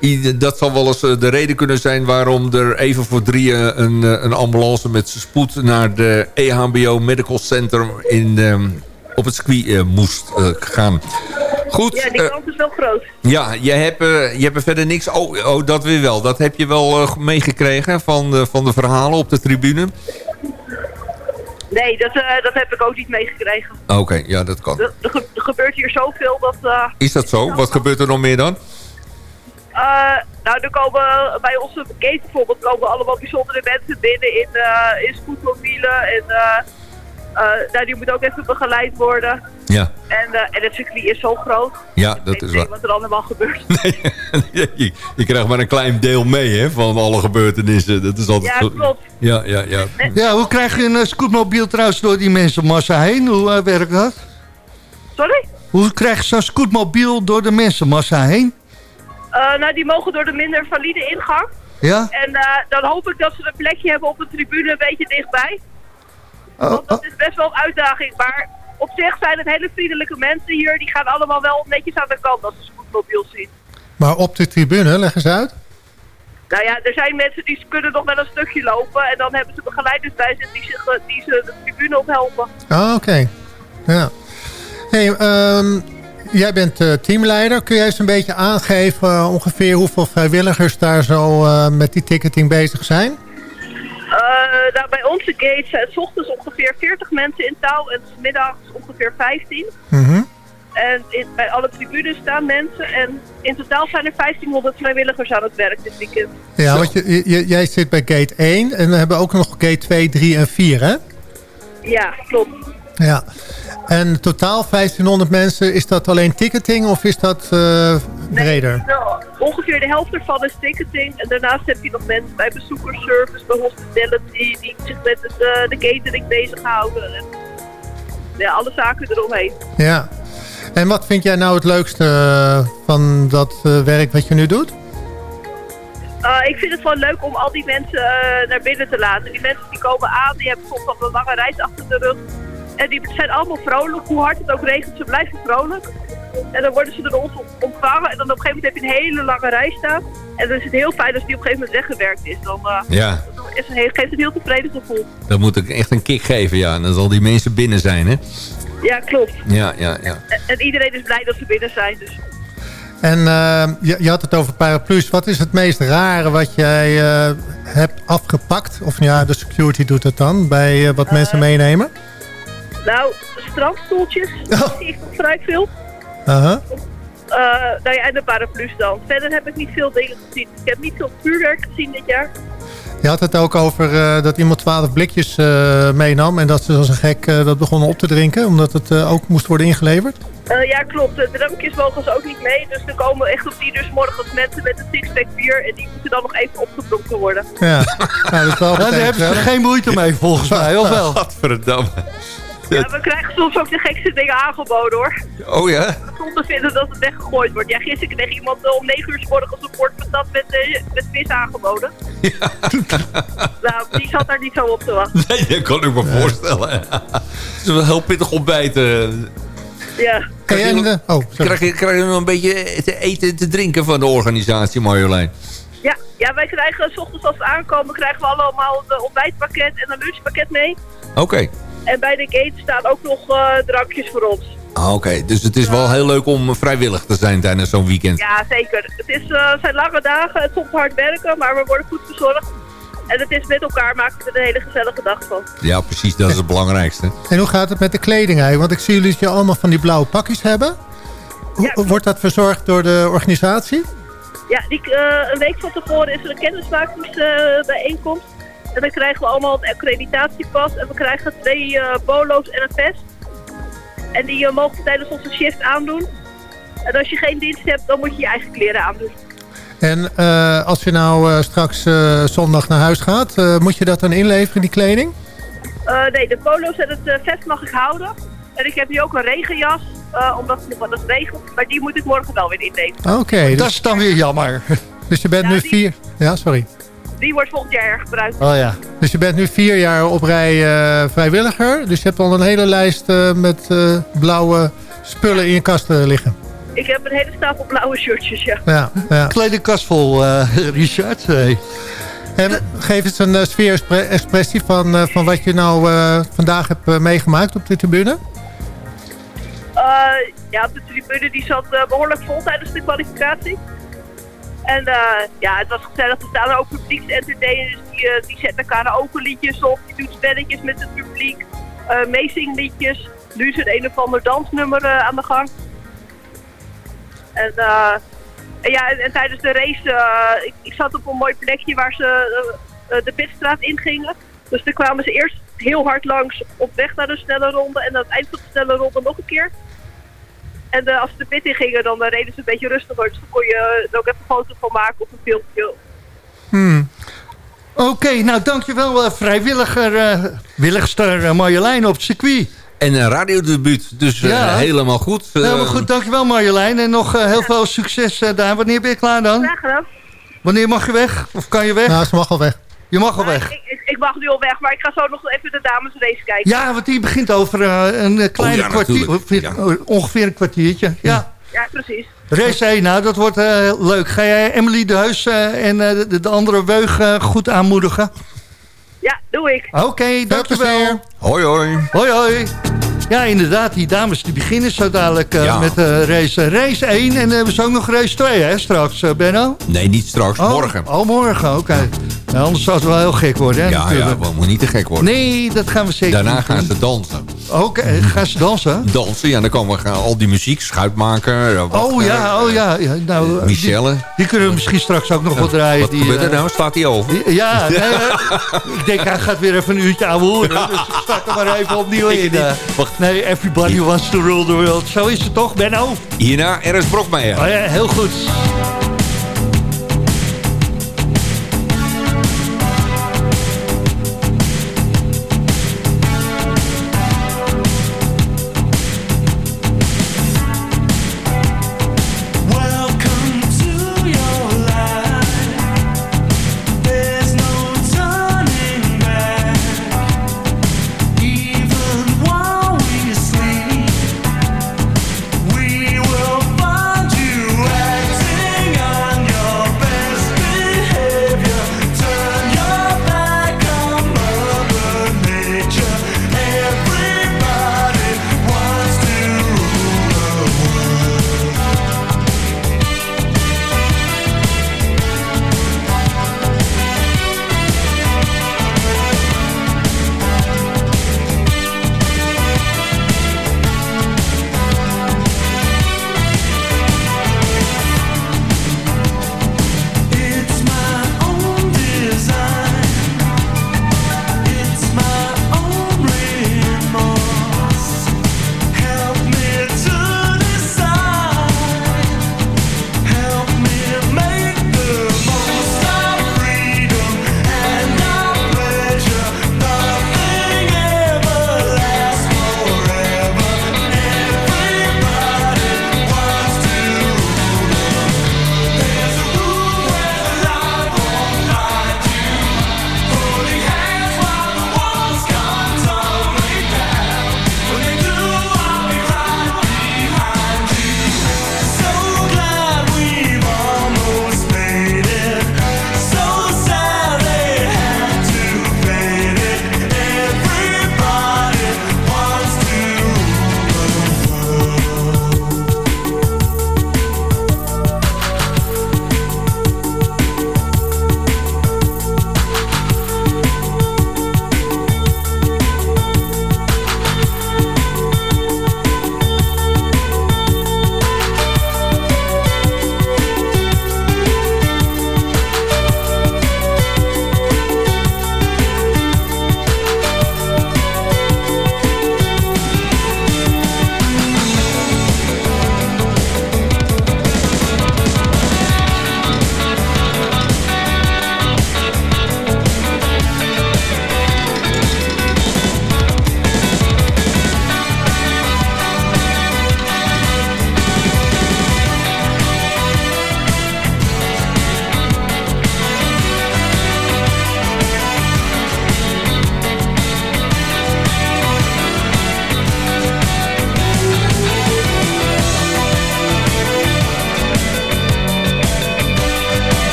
eh, dat zal wel eens de reden kunnen zijn waarom er even voor drieën een, een ambulance met spoed naar de EHBO Medical Center in, ehm, op het circuit moest gaan. Goed. Ja, die eh, kans is wel groot. ja, je hebt, eh, je hebt er verder niks... Oh, oh, dat weer wel. Dat heb je wel eh, meegekregen van de, van de verhalen op de tribune? Nee, dat, dat heb ik ook niet meegekregen. Oké, ja, dat kan. Er, ge- gebeurt hier zoveel dat... Is dat zo? Wat gebeurt er nog meer dan? nou, er komen bij onze gate bijvoorbeeld komen allemaal bijzondere mensen binnen in, eh in scootmobielen. En nou, die moet ook even begeleid worden. Ja, En, eh, en het circuit is zo groot. ja dat Ik is weet waar. wat er allemaal (laughs) gebeurt. (laughs) je, je krijgt maar een klein deel mee hè, van alle gebeurtenissen. Dat is altijd Ja, klopt. Ja, ja, ja. (laughs) Ja, hoe krijg je een eh, scootmobiel trouwens door die mensenmassa heen? Hoe eh, werkt dat? Sorry? Hoe krijg je zo'n scootmobiel door de mensenmassa heen? Eh, nou, die mogen door de minder valide ingang. Ja? En eh, dan hoop ik dat ze een plekje hebben op de tribune een beetje dichtbij. Oh, Want dat is best wel een uitdaging. Maar op zich zijn het hele vriendelijke mensen hier. Die gaan allemaal wel netjes aan de kant als ze scootmobiel zien. Maar op de tribune, leg eens uit. Nou ja, er zijn mensen die kunnen nog wel een stukje lopen. En dan hebben ze begeleiders bij zich die, zich, eh, die ze de tribune op helpen. Ah, oké. Ja. Hey, ehm, jij bent eh, teamleider. Kun jij eens een beetje aangeven eh, ongeveer hoeveel vrijwilligers daar zo met die ticketing bezig zijn? Eh, nou, bij onze gates zijn het 's ochtends ongeveer 40 mensen in touw. En 's middags ongeveer 15. Mhm. En in, bij alle tribunes staan mensen. En in totaal zijn er 1500 vrijwilligers aan het werk dit weekend. Ja, want je, je- jij zit bij gate 1 en we hebben ook nog gate 2, 3 en 4, hè? Ja, klopt. Ja. En totaal 1500 mensen, is dat alleen ticketing of is dat eh, breder? Ongeveer de helft ervan is ticketing. En daarnaast heb je nog mensen bij bezoekersservice, bij hospitality, die zich met het, eh, de catering bezighouden. En ja, alle zaken eromheen. Ja. En wat vind jij nou het leukste eh, van dat eh, werk wat je nu doet? Uh, ik vind het gewoon leuk om al die mensen uh, naar binnen te laten. Die mensen die komen aan, die hebben soms al een lange reis achter de rug. En die zijn allemaal vrolijk. Hoe hard het ook regent, ze blijven vrolijk. En dan worden ze door ons ontvangen. En dan op een gegeven moment heb je een hele lange reis staan. En dan is het heel fijn als die op een gegeven moment weggewerkt is. Dan, uh, Ja. dan is geeft het een heel tevreden gevoel. Dat moet ik echt een kick geven, ja. En dan zal die mensen binnen zijn, hè? Ja, klopt. Ja, ja, ja. En, en iedereen is blij dat ze binnen zijn. Dus. En uh, je, je, had het over paraplu's. Wat is het meest rare wat jij uh, hebt afgepakt? Of ja, de security doet het dan, bij uh, wat mensen meenemen? Nou, strandstoeltjes, oh. zie ik vrij veel. Uh -huh. nou ja, en de paraplu's dan. Verder heb ik niet veel dingen gezien. Ik heb niet veel vuurwerk gezien dit jaar. Je had het ook over uh, dat iemand twaalf blikjes uh, meenam... en dat ze als een gek uh, dat begonnen op te drinken... omdat het ook moest worden ingeleverd? ja, klopt. De drankjes mogen ze ook niet mee. Dus er komen echt op tien uur morgens mensen met een sixpack bier... en die moeten dan nog even opgedronken worden. Ja, (laughs) nou, dat is wel ja, daar hebben ze geen moeite mee volgens (laughs) mij, of wel? Godverdamme. Ja, we krijgen soms ook de gekste dingen aangeboden hoor. Oh ja? Soms te vinden dat het weggegooid wordt. Ja, gisteren kreeg iemand om 9 uur s morgens een bord patat met, uh, met vis aangeboden. Ja. (laughs) nou, die zat daar niet zo op te wachten. Nee, dat kan ik me ja. voorstellen. Het is wel heel pittig ontbijten. Ja. Krijg je, en, oh, krijg, je, krijg je nog een beetje te eten te drinken van de organisatie Marjolein? Ja, ja, wij krijgen, s ochtends als we aankomen, krijgen we allemaal een ontbijtpakket en een lunchpakket mee. Oké. Okay. En bij de gate staan ook nog uh, drankjes voor ons. Ah, Oké, okay. dus het is wel heel leuk om vrijwillig te zijn tijdens zo'n weekend. Ja, zeker. Het is, uh, zijn lange dagen, het is soms hard werken, maar we worden goed verzorgd. En het is met elkaar maken we er een hele gezellige dag van. Ja, precies. Dat is het belangrijkste. (laughs) En hoe gaat het met de kleding eigenlijk? Want ik zie jullie je allemaal van die blauwe pakjes hebben. Ja, Wordt dat verzorgd door de organisatie? Ja, die, uh, een week van tevoren is er een kennismakingsbijeenkomst. En dan krijgen we allemaal een accreditatiepas. En we krijgen twee uh, bolo's en een vest. En die uh, mogen tijdens onze shift aandoen. En als je geen dienst hebt, dan moet je je eigen kleren aandoen. En uh, als je nou straks zondag naar huis gaat, moet je dat dan inleveren, die kleding? nee, de polo's en het vest mag ik houden. En ik heb hier ook een regenjas, omdat het nog wel eens regent. Maar die moet ik morgen wel weer inleveren. Oké. Okay, dus... Dat is dan weer jammer. (laughs) Dus je bent ja, nu die... vier... Ja, sorry. Die wordt volgend jaar gebruikt. Oh ja. Dus je bent nu vier jaar op rij uh, vrijwilliger. Dus je hebt al een hele lijst uh, met uh, blauwe spullen in je kast liggen. Ik heb een hele stapel blauwe shirtjes, ja. ja, ja. Kledingkast vol, Richard. Hey. En geef eens een sfeer-expressie van, van wat je nou vandaag hebt meegemaakt op de tribune. Uh, Eh, ja, de tribune die zat eh, behoorlijk vol tijdens de kwalificatie. En eh, ja, het was gezellig. Er staan ook publieksentertainers die, eh, die zetten karaoke liedjes op. Die doen spelletjes met het publiek. eh meezingliedjes. Nu is er een of ander dansnummer aan de gang. En, ja, en, en tijdens de race, ik, ik zat op een mooi plekje waar ze de pitstraat ingingen. Dus daar kwamen ze eerst heel hard langs op weg naar de snelle ronde. En aan het eind van de snelle ronde nog een keer. En eh, als ze de pit in gingen, dan eh, reden ze een beetje rustiger. Dus dan kon je er ook even een foto van maken of een filmpje. Hmm. Oké, nou dankjewel uh, vrijwilliger, uh, willigster uh, Marjolein op het circuit. En een radiodebuut, dus ja. helemaal goed. Helemaal goed, dankjewel Marjolein. En nog heel veel succes daar. Wanneer ben je klaar dan? Graag gedaan. Wanneer mag je weg? Of kan je weg? Nou, ze mag al weg. Je mag al weg. Ik, ik, ik, mag nu al weg, maar ik ga zo nog even de damesrace kijken. Ja, want die begint over uh, een kleine oh, ja, kwartier. Ja. Ongeveer een kwartiertje. Ja, ja precies. Race 1, nou dat wordt uh, leuk. Ga jij Emily de Heus uh, en de, de, andere Weug goed aanmoedigen? Ja, doe ik. Oké, okay, dankjewel. Hoi hoi. Hoi hoi. Ja, inderdaad, die dames die beginnen zo dadelijk uh, ja. met uh, race, race 1. En hebben ze ook nog race 2, hè, straks, uh, Benno? Nee, niet straks, oh, morgen. Oh, morgen, oké. Okay. Ja, anders zou het wel heel gek worden, hè? Ja, natuurlijk. ja, we moeten niet te gek worden. Nee, dat gaan we zeker Daarna gaan ze dansen. Oké, okay. gaan ze dansen? Dansen, ja, dan komen we al die muziek, schuitmaker. Oh ja, oh ja. ja nou, Michelle. Die, die, kunnen we misschien straks ook nog wel draaien. Wat die, gebeurt er nou? Slaat hij over? Die, ja, (laughs) nee, ik denk hij gaat weer even een uurtje ouwe horen. Dus start er maar even opnieuw in. Wacht. Nee, everybody wants to rule the world. Zo is het toch, Benno? Hierna Ernst Brokmeijer. Oh ja, heel goed.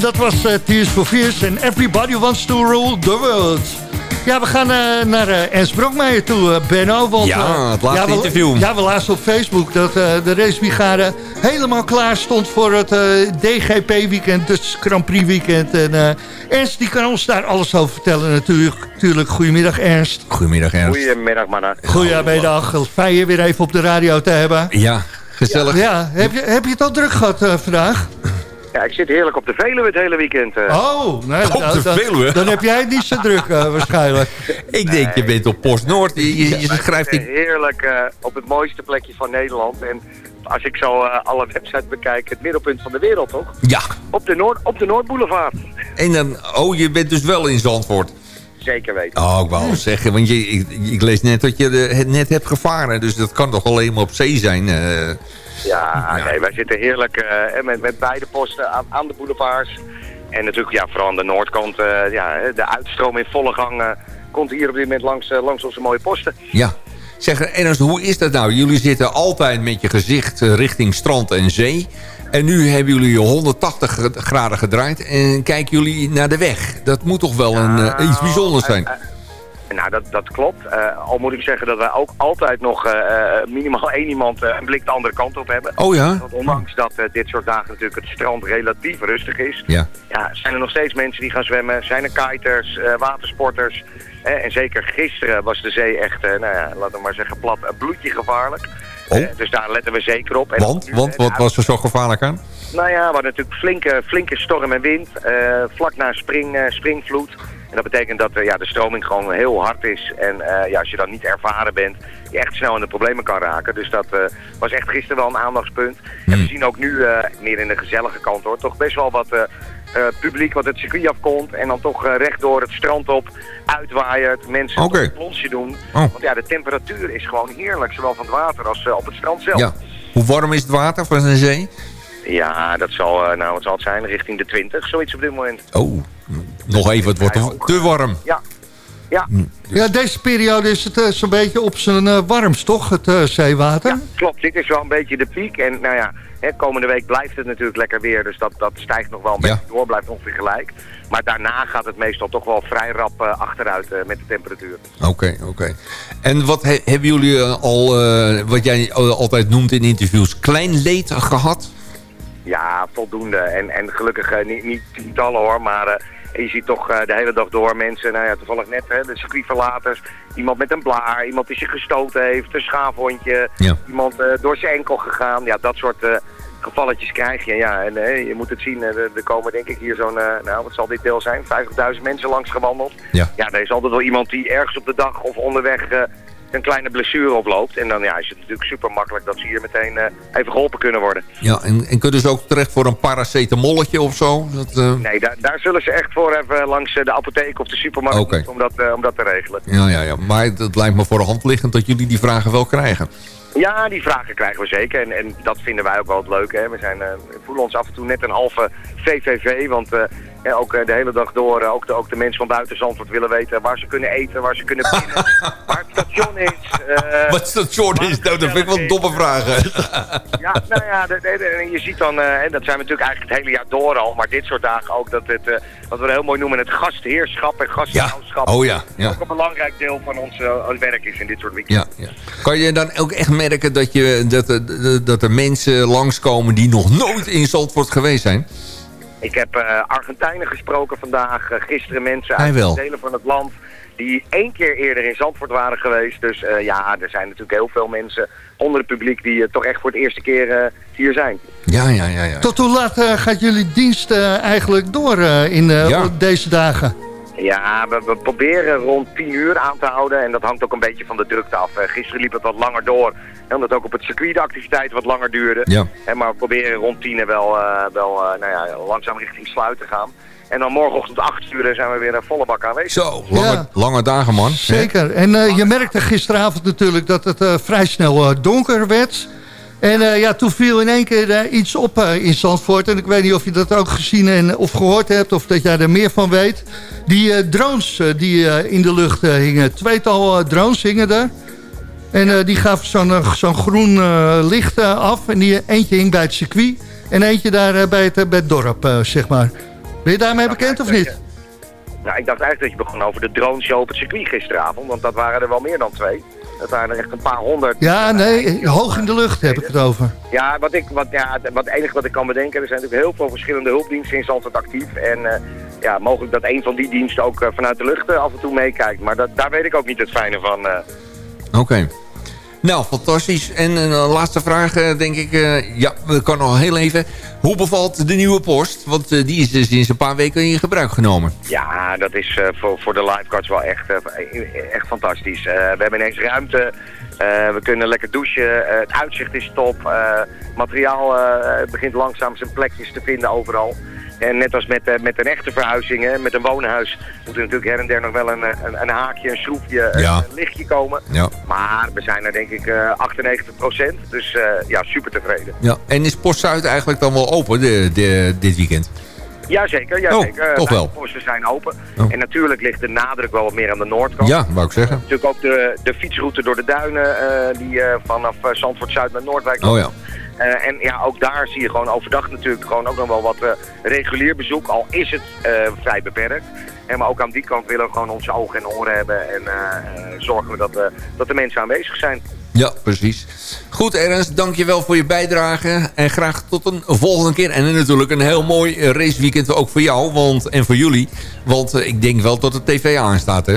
Dat was uh, Tears for Fears en Everybody Wants to Rule the World. Ja, we gaan uh, naar uh, Ernst Brokmeijer toe, uh, Benno. Want, ja, het laatste ja, we, interview. Ja, we lazen op Facebook dat de racebrigade helemaal klaar stond voor het DGP-weekend, dus Grand Prix-weekend. En Ernst, die kan ons daar alles over vertellen natuurlijk. natuurlijk. Goedemiddag, Ernst. Goedemiddag, Ernst. Goedemiddag, mannen. Goedemiddag. Fijn je weer even op de radio te hebben. Ja, gezellig. Ja, heb, je, heb je het al druk gehad vandaag? Ja, ik zit heerlijk op de Veluwe het hele weekend. Uh. Oh, nee, op dan, de Veluwe? Dan, heb jij het niet zo druk uh, waarschijnlijk. (laughs) ik denk, je bent op Post Noord. Je, je, je schrijft... Ik... Heerlijk uh, op het mooiste plekje van Nederland. En als ik zo alle websites bekijk, het middelpunt van de wereld, toch? Ja. Op de, Noord, op de Noordboulevard. En dan, oh, je bent dus wel in Zandvoort. Zeker weten. Oh, ik wou zeggen, want je, ik, ik, lees net dat je het net hebt gevaren. Dus dat kan toch alleen maar op zee zijn... Ja, ja. Nee, wij zitten heerlijk uh, met, met beide posten aan, aan, de boulevards. En natuurlijk ja, vooral aan de noordkant, uh, ja, de uitstroom in volle gang uh, komt hier op dit moment langs, langs onze mooie posten. Ja. Zeg, Ernst, hoe is dat nou? Jullie zitten altijd met je gezicht richting strand en zee. En nu hebben jullie 180 graden gedraaid en kijken jullie naar de weg. Dat moet toch wel een, iets bijzonders zijn? Nou, dat, dat klopt. Uh, al moet ik zeggen dat wij ook altijd nog uh, minimaal één iemand uh, een blik de andere kant op hebben. Oh ja? Want ondanks dat dit soort dagen natuurlijk het strand relatief rustig is... Ja. Ja, zijn er nog steeds mensen die gaan zwemmen. Zijn er kiters, watersporters. en zeker gisteren was de zee echt, nou ja, laten we maar zeggen plat, bloedje gevaarlijk. Oh. dus daar letten we zeker op. En want? Want? Wat was er zo gevaarlijk aan? Nou ja, we hadden natuurlijk flinke, flinke storm en wind. vlak na spring, springvloed. En dat betekent dat uh, ja, de stroming gewoon heel hard is. En uh, ja, als je dan niet ervaren bent, je echt snel in de problemen kan raken. Dus dat uh, was echt gisteren wel een aandachtspunt. Hmm. En we zien ook nu, meer in de gezellige kant hoor, toch best wel wat publiek wat het circuit afkomt. En dan toch rechtdoor het strand op, uitwaaiert, mensen okay. een plonsje doen. Oh. Want ja, de temperatuur is gewoon heerlijk, zowel van het water als op het strand zelf. Ja. Hoe warm is het water van de zee? Ja, dat zal, nou, wat zal het zijn? Richting de 20, zoiets op dit moment. Oh, nog even, het wordt te warm. Ja. Ja. ja, deze periode is het uh, zo'n beetje op zijn uh, warmst, toch, het uh, zeewater? Ja, klopt. Dit is wel een beetje de piek. En nou ja, hè, komende week blijft het natuurlijk lekker weer. Dus dat, dat stijgt nog wel een Ja. beetje door, blijft ongeveer gelijk. Maar daarna gaat het meestal toch wel vrij rap achteruit met de temperatuur. Oké, oké. En wat he- hebben jullie al, wat jij altijd noemt in interviews, klein leed gehad? Ja, voldoende. En, en gelukkig eh, niet, niet tientallen hoor, maar eh, je ziet toch eh, de hele dag door mensen, nou ja, toevallig net hè, de circuitverlaters, iemand met een blaar, iemand die zich gestoten heeft, een schaafhondje, Ja. iemand eh, door zijn enkel gegaan. Ja, dat soort eh, gevalletjes krijg je. Ja, en je moet het zien, er komen denk ik hier zo'n, nou wat zal dit deel zijn, 50.000 mensen langs gewandeld. Ja. Ja, er is altijd wel iemand die ergens op de dag of onderweg een kleine blessure oploopt. En dan ja, is het natuurlijk super makkelijk dat ze hier meteen eh, even geholpen kunnen worden. Ja, en, en kunnen ze ook terecht voor een paracetamolletje of zo? Dat, eh, Nee, daar, daar zullen ze echt voor even langs eh, de apotheek of de supermarkt om, dat, om dat te regelen. Ja, ja, ja. Maar het lijkt me voor de hand liggend dat jullie die vragen wel krijgen. Ja, die vragen krijgen we zeker. En, en dat vinden wij ook wel het leuke. Hè. We, zijn, we voelen ons af en toe net een halve VVV. Want ja, ook eh, de hele dag door, eh, ook, de, ook de mensen van buiten Zandvoort willen weten waar ze kunnen eten, waar ze kunnen pinnen, (laughs) waar het station is. eh, Wat station is nou? Dat vind ik wel domme vragen. (laughs) Ja, nou ja, de, de- de- je ziet dan, en dat zijn we natuurlijk eigenlijk het hele jaar door al, maar dit soort dagen ook, dat het, wat we heel mooi noemen, het gastheerschap en gastvrouwschap. Oh ja, ja. Ook een belangrijk deel van ons werk is in dit soort weekends. Ja, ja. Kan je dan ook echt merken dat, je, dat, dat er mensen langskomen die nog nooit in Zandvoort geweest zijn? Ik heb eh, Argentijnen gesproken vandaag, eh, gisteren mensen uit wel. delen van het land die één keer eerder in Zandvoort waren geweest. Dus eh, ja, er zijn natuurlijk heel veel mensen onder het publiek die toch echt voor het eerste keer eh, hier zijn. Ja, ja, ja. ja. Tot hoe laat eh, gaat jullie dienst eigenlijk door eh, in eh, Ja. deze dagen? Ja, we, we proberen rond 10 uur aan te houden en dat hangt ook een beetje van de drukte af. Eh, gisteren liep het wat langer door, omdat ook op het circuit de activiteit wat langer duurde. Ja. Hè, maar we proberen rond 10 wel, eh, wel eh, nou ja, langzaam richting sluit te gaan. En dan morgenochtend 8 uur zijn we weer een volle bak aanwezig. Zo, lange, Ja. lange dagen, man. Zeker. En eh, je merkte gisteravond natuurlijk dat het eh, vrij snel donker werd. En eh, ja, toen viel in één keer eh, iets op eh, in Zandvoort. En ik weet niet of je dat ook gezien en, of gehoord hebt... of dat jij er meer van weet. Die drones die in de lucht hingen. Tweetal drones hingen er. En die gaven zo'n zo'n groen licht af. En die, eentje hing bij het circuit. En eentje daar bij, het, bij het dorp, zeg maar. Ben je daarmee bekend of niet? Nou, ik dacht eigenlijk dat je begon over de droneshow op het circuit gisteravond. Want dat waren er wel meer dan twee. Dat waren er echt een paar honderd. Ja, nee, hoog in de lucht heb ik het over. Ja, wat ik, wat, ja, wat het enige wat ik kan bedenken, er zijn natuurlijk heel veel verschillende hulpdiensten in Zandvoort actief. En eh, ja, mogelijk dat een van die diensten ook eh, vanuit de lucht eh, af en toe meekijkt. Maar dat, daar weet ik ook niet het fijne van. eh. Oké. Nou, fantastisch. En een laatste vraag, eh, denk ik. eh, ja, we kan nog heel even. Hoe bevalt de nieuwe post? Want eh, die is dus sinds een paar weken in gebruik genomen. Ja, dat is eh, voor, voor de lifeguards wel echt, eh, echt fantastisch. Eh, we hebben ineens ruimte. eh, we kunnen lekker douchen. eh, het uitzicht is top. eh, materiaal eh, begint langzaam zijn plekjes te vinden overal. En net als met, eh, met een echte verhuizing, hè, met een woonhuis, moet er natuurlijk her en der nog wel een, een, een haakje, een schroefje, een- Ja. een lichtje komen. Ja. Maar we zijn er denk ik eh 98% Dus eh, ja, super tevreden. ja. En is Post Zuid eigenlijk dan wel open de, de, dit weekend? Jazeker, jazeker. Oh, toch wel. Beide posten zijn open. Oh. En natuurlijk ligt de nadruk wel wat meer aan de noordkant. Ja, wou ik zeggen. Natuurlijk ook de, de fietsroute door de duinen, eh, die eh, vanaf eh, Zandvoort Zuid naar Noordwijk Oh ja. Eh, en ja, ook daar zie je gewoon overdag natuurlijk gewoon ook nog wel wat eh, regulier bezoek, al is het eh, vrij beperkt. En maar ook aan die kant willen we gewoon onze ogen en oren hebben en zorgen we dat, dat de mensen aanwezig zijn. Ja, precies. Goed, Ernst, dankjewel voor je bijdrage. En graag tot een volgende keer. En natuurlijk een heel mooi raceweekend ook voor jou want, en voor jullie. Want ik denk wel dat de tv aanstaat, hè?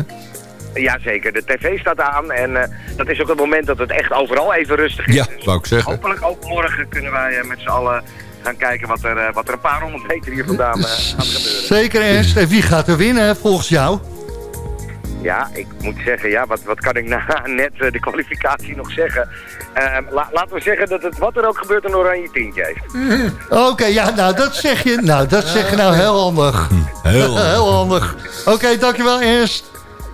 Jazeker, de tv staat aan en eh, dat is ook het moment dat het echt overal even rustig is. Ja, wou ik zeggen. Hopelijk ook morgen kunnen wij eh, met z'n allen gaan kijken wat er, eh, wat er een paar honderd meter hier vandaan eh, gaat gebeuren. Zeker Ernst. En wie gaat er winnen volgens jou? Ja, ik moet zeggen, ja, wat, wat kan ik na (laughs) net eh, de kwalificatie nog zeggen? Ehm, la- laten we zeggen dat het wat er ook gebeurt een oranje tientje heeft. (laughs) Oké, ja, nou dat zeg je, nou, dat zeg je nou heel handig. Heel (laughs) heel handig. Oké, dankjewel Ernst.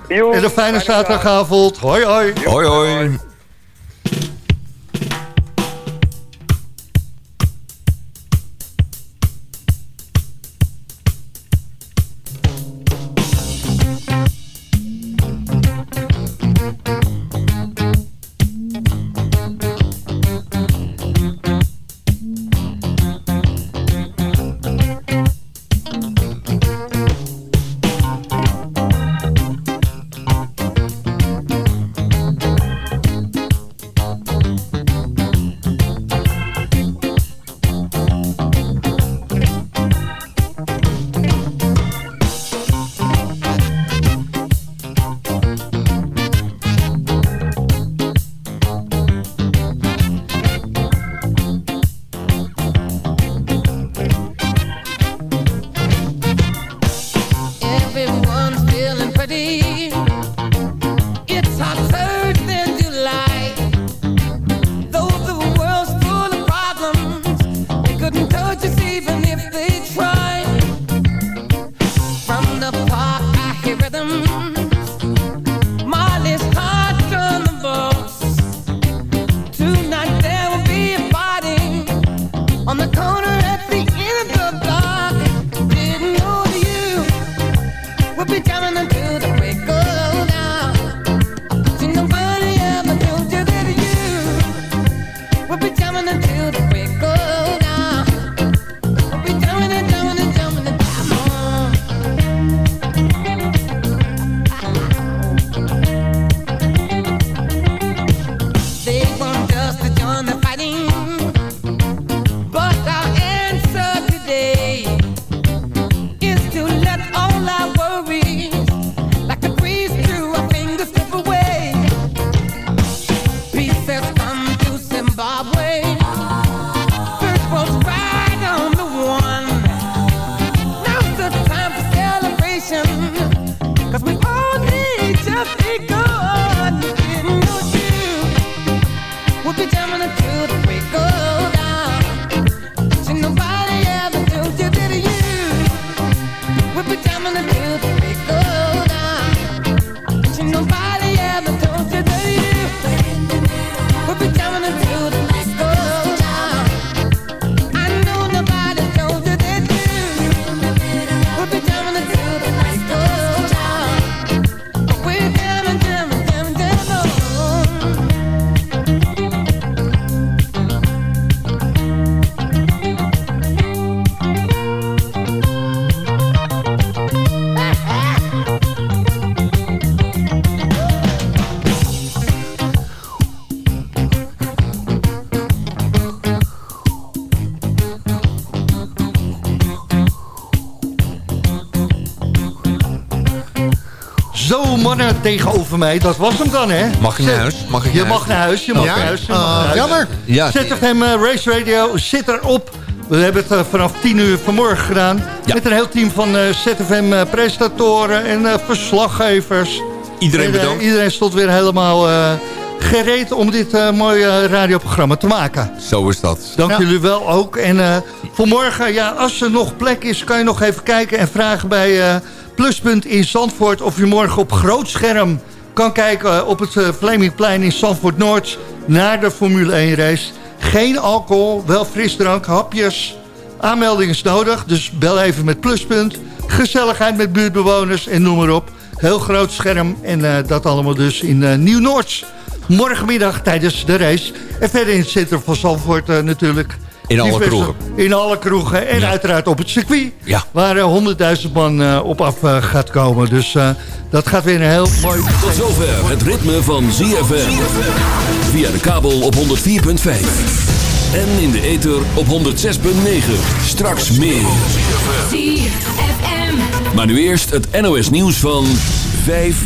En een fijne zaterdagavond. Hoi, hoi. Hoi, hoi. Tegenover mij, dat was hem dan, hè? Mag je naar huis? Mag ik je naar mag huis? naar huis, je mag Ja? naar huis. Je mag naar huis. jammer. Ja, ZFM Race Radio zit erop. We hebben het eh, vanaf 10 uur vanmorgen gedaan. Ja. Met een heel team van eh, ZFM-presentatoren en eh, verslaggevers. Iedereen En, eh, bedankt. iedereen stond weer helemaal eh, gereed om dit mooie radioprogramma te maken. Zo is dat. Dank Ja. jullie wel ook. En eh, voor morgen, ja, als er nog plek is, kan je nog even kijken en vragen bij eh, Pluspunt in Zandvoort of je morgen op groot scherm kan kijken eh, op het uh, Vlemingplein in Zandvoort Noord naar de Formule 1 race. Geen alcohol, wel frisdrank, hapjes. Aanmelding is nodig, dus bel even met Pluspunt. Gezelligheid met buurtbewoners en noem maar op. Heel groot scherm en eh, dat allemaal dus in eh, Nieuw-Noords. Morgenmiddag tijdens de race. En verder in het centrum van Zandvoort eh, natuurlijk. In alle kroegen. In alle kroegen en uiteraard op het circuit. Ja. Waar eh, 100.000 man eh, op af eh, gaat komen. Dus eh, dat gaat weer een heel mooi... Tot zover het ritme van ZFM. Via de kabel op 104.5. En in de ether op 106.9. Straks meer. Maar nu eerst het NOS nieuws van 5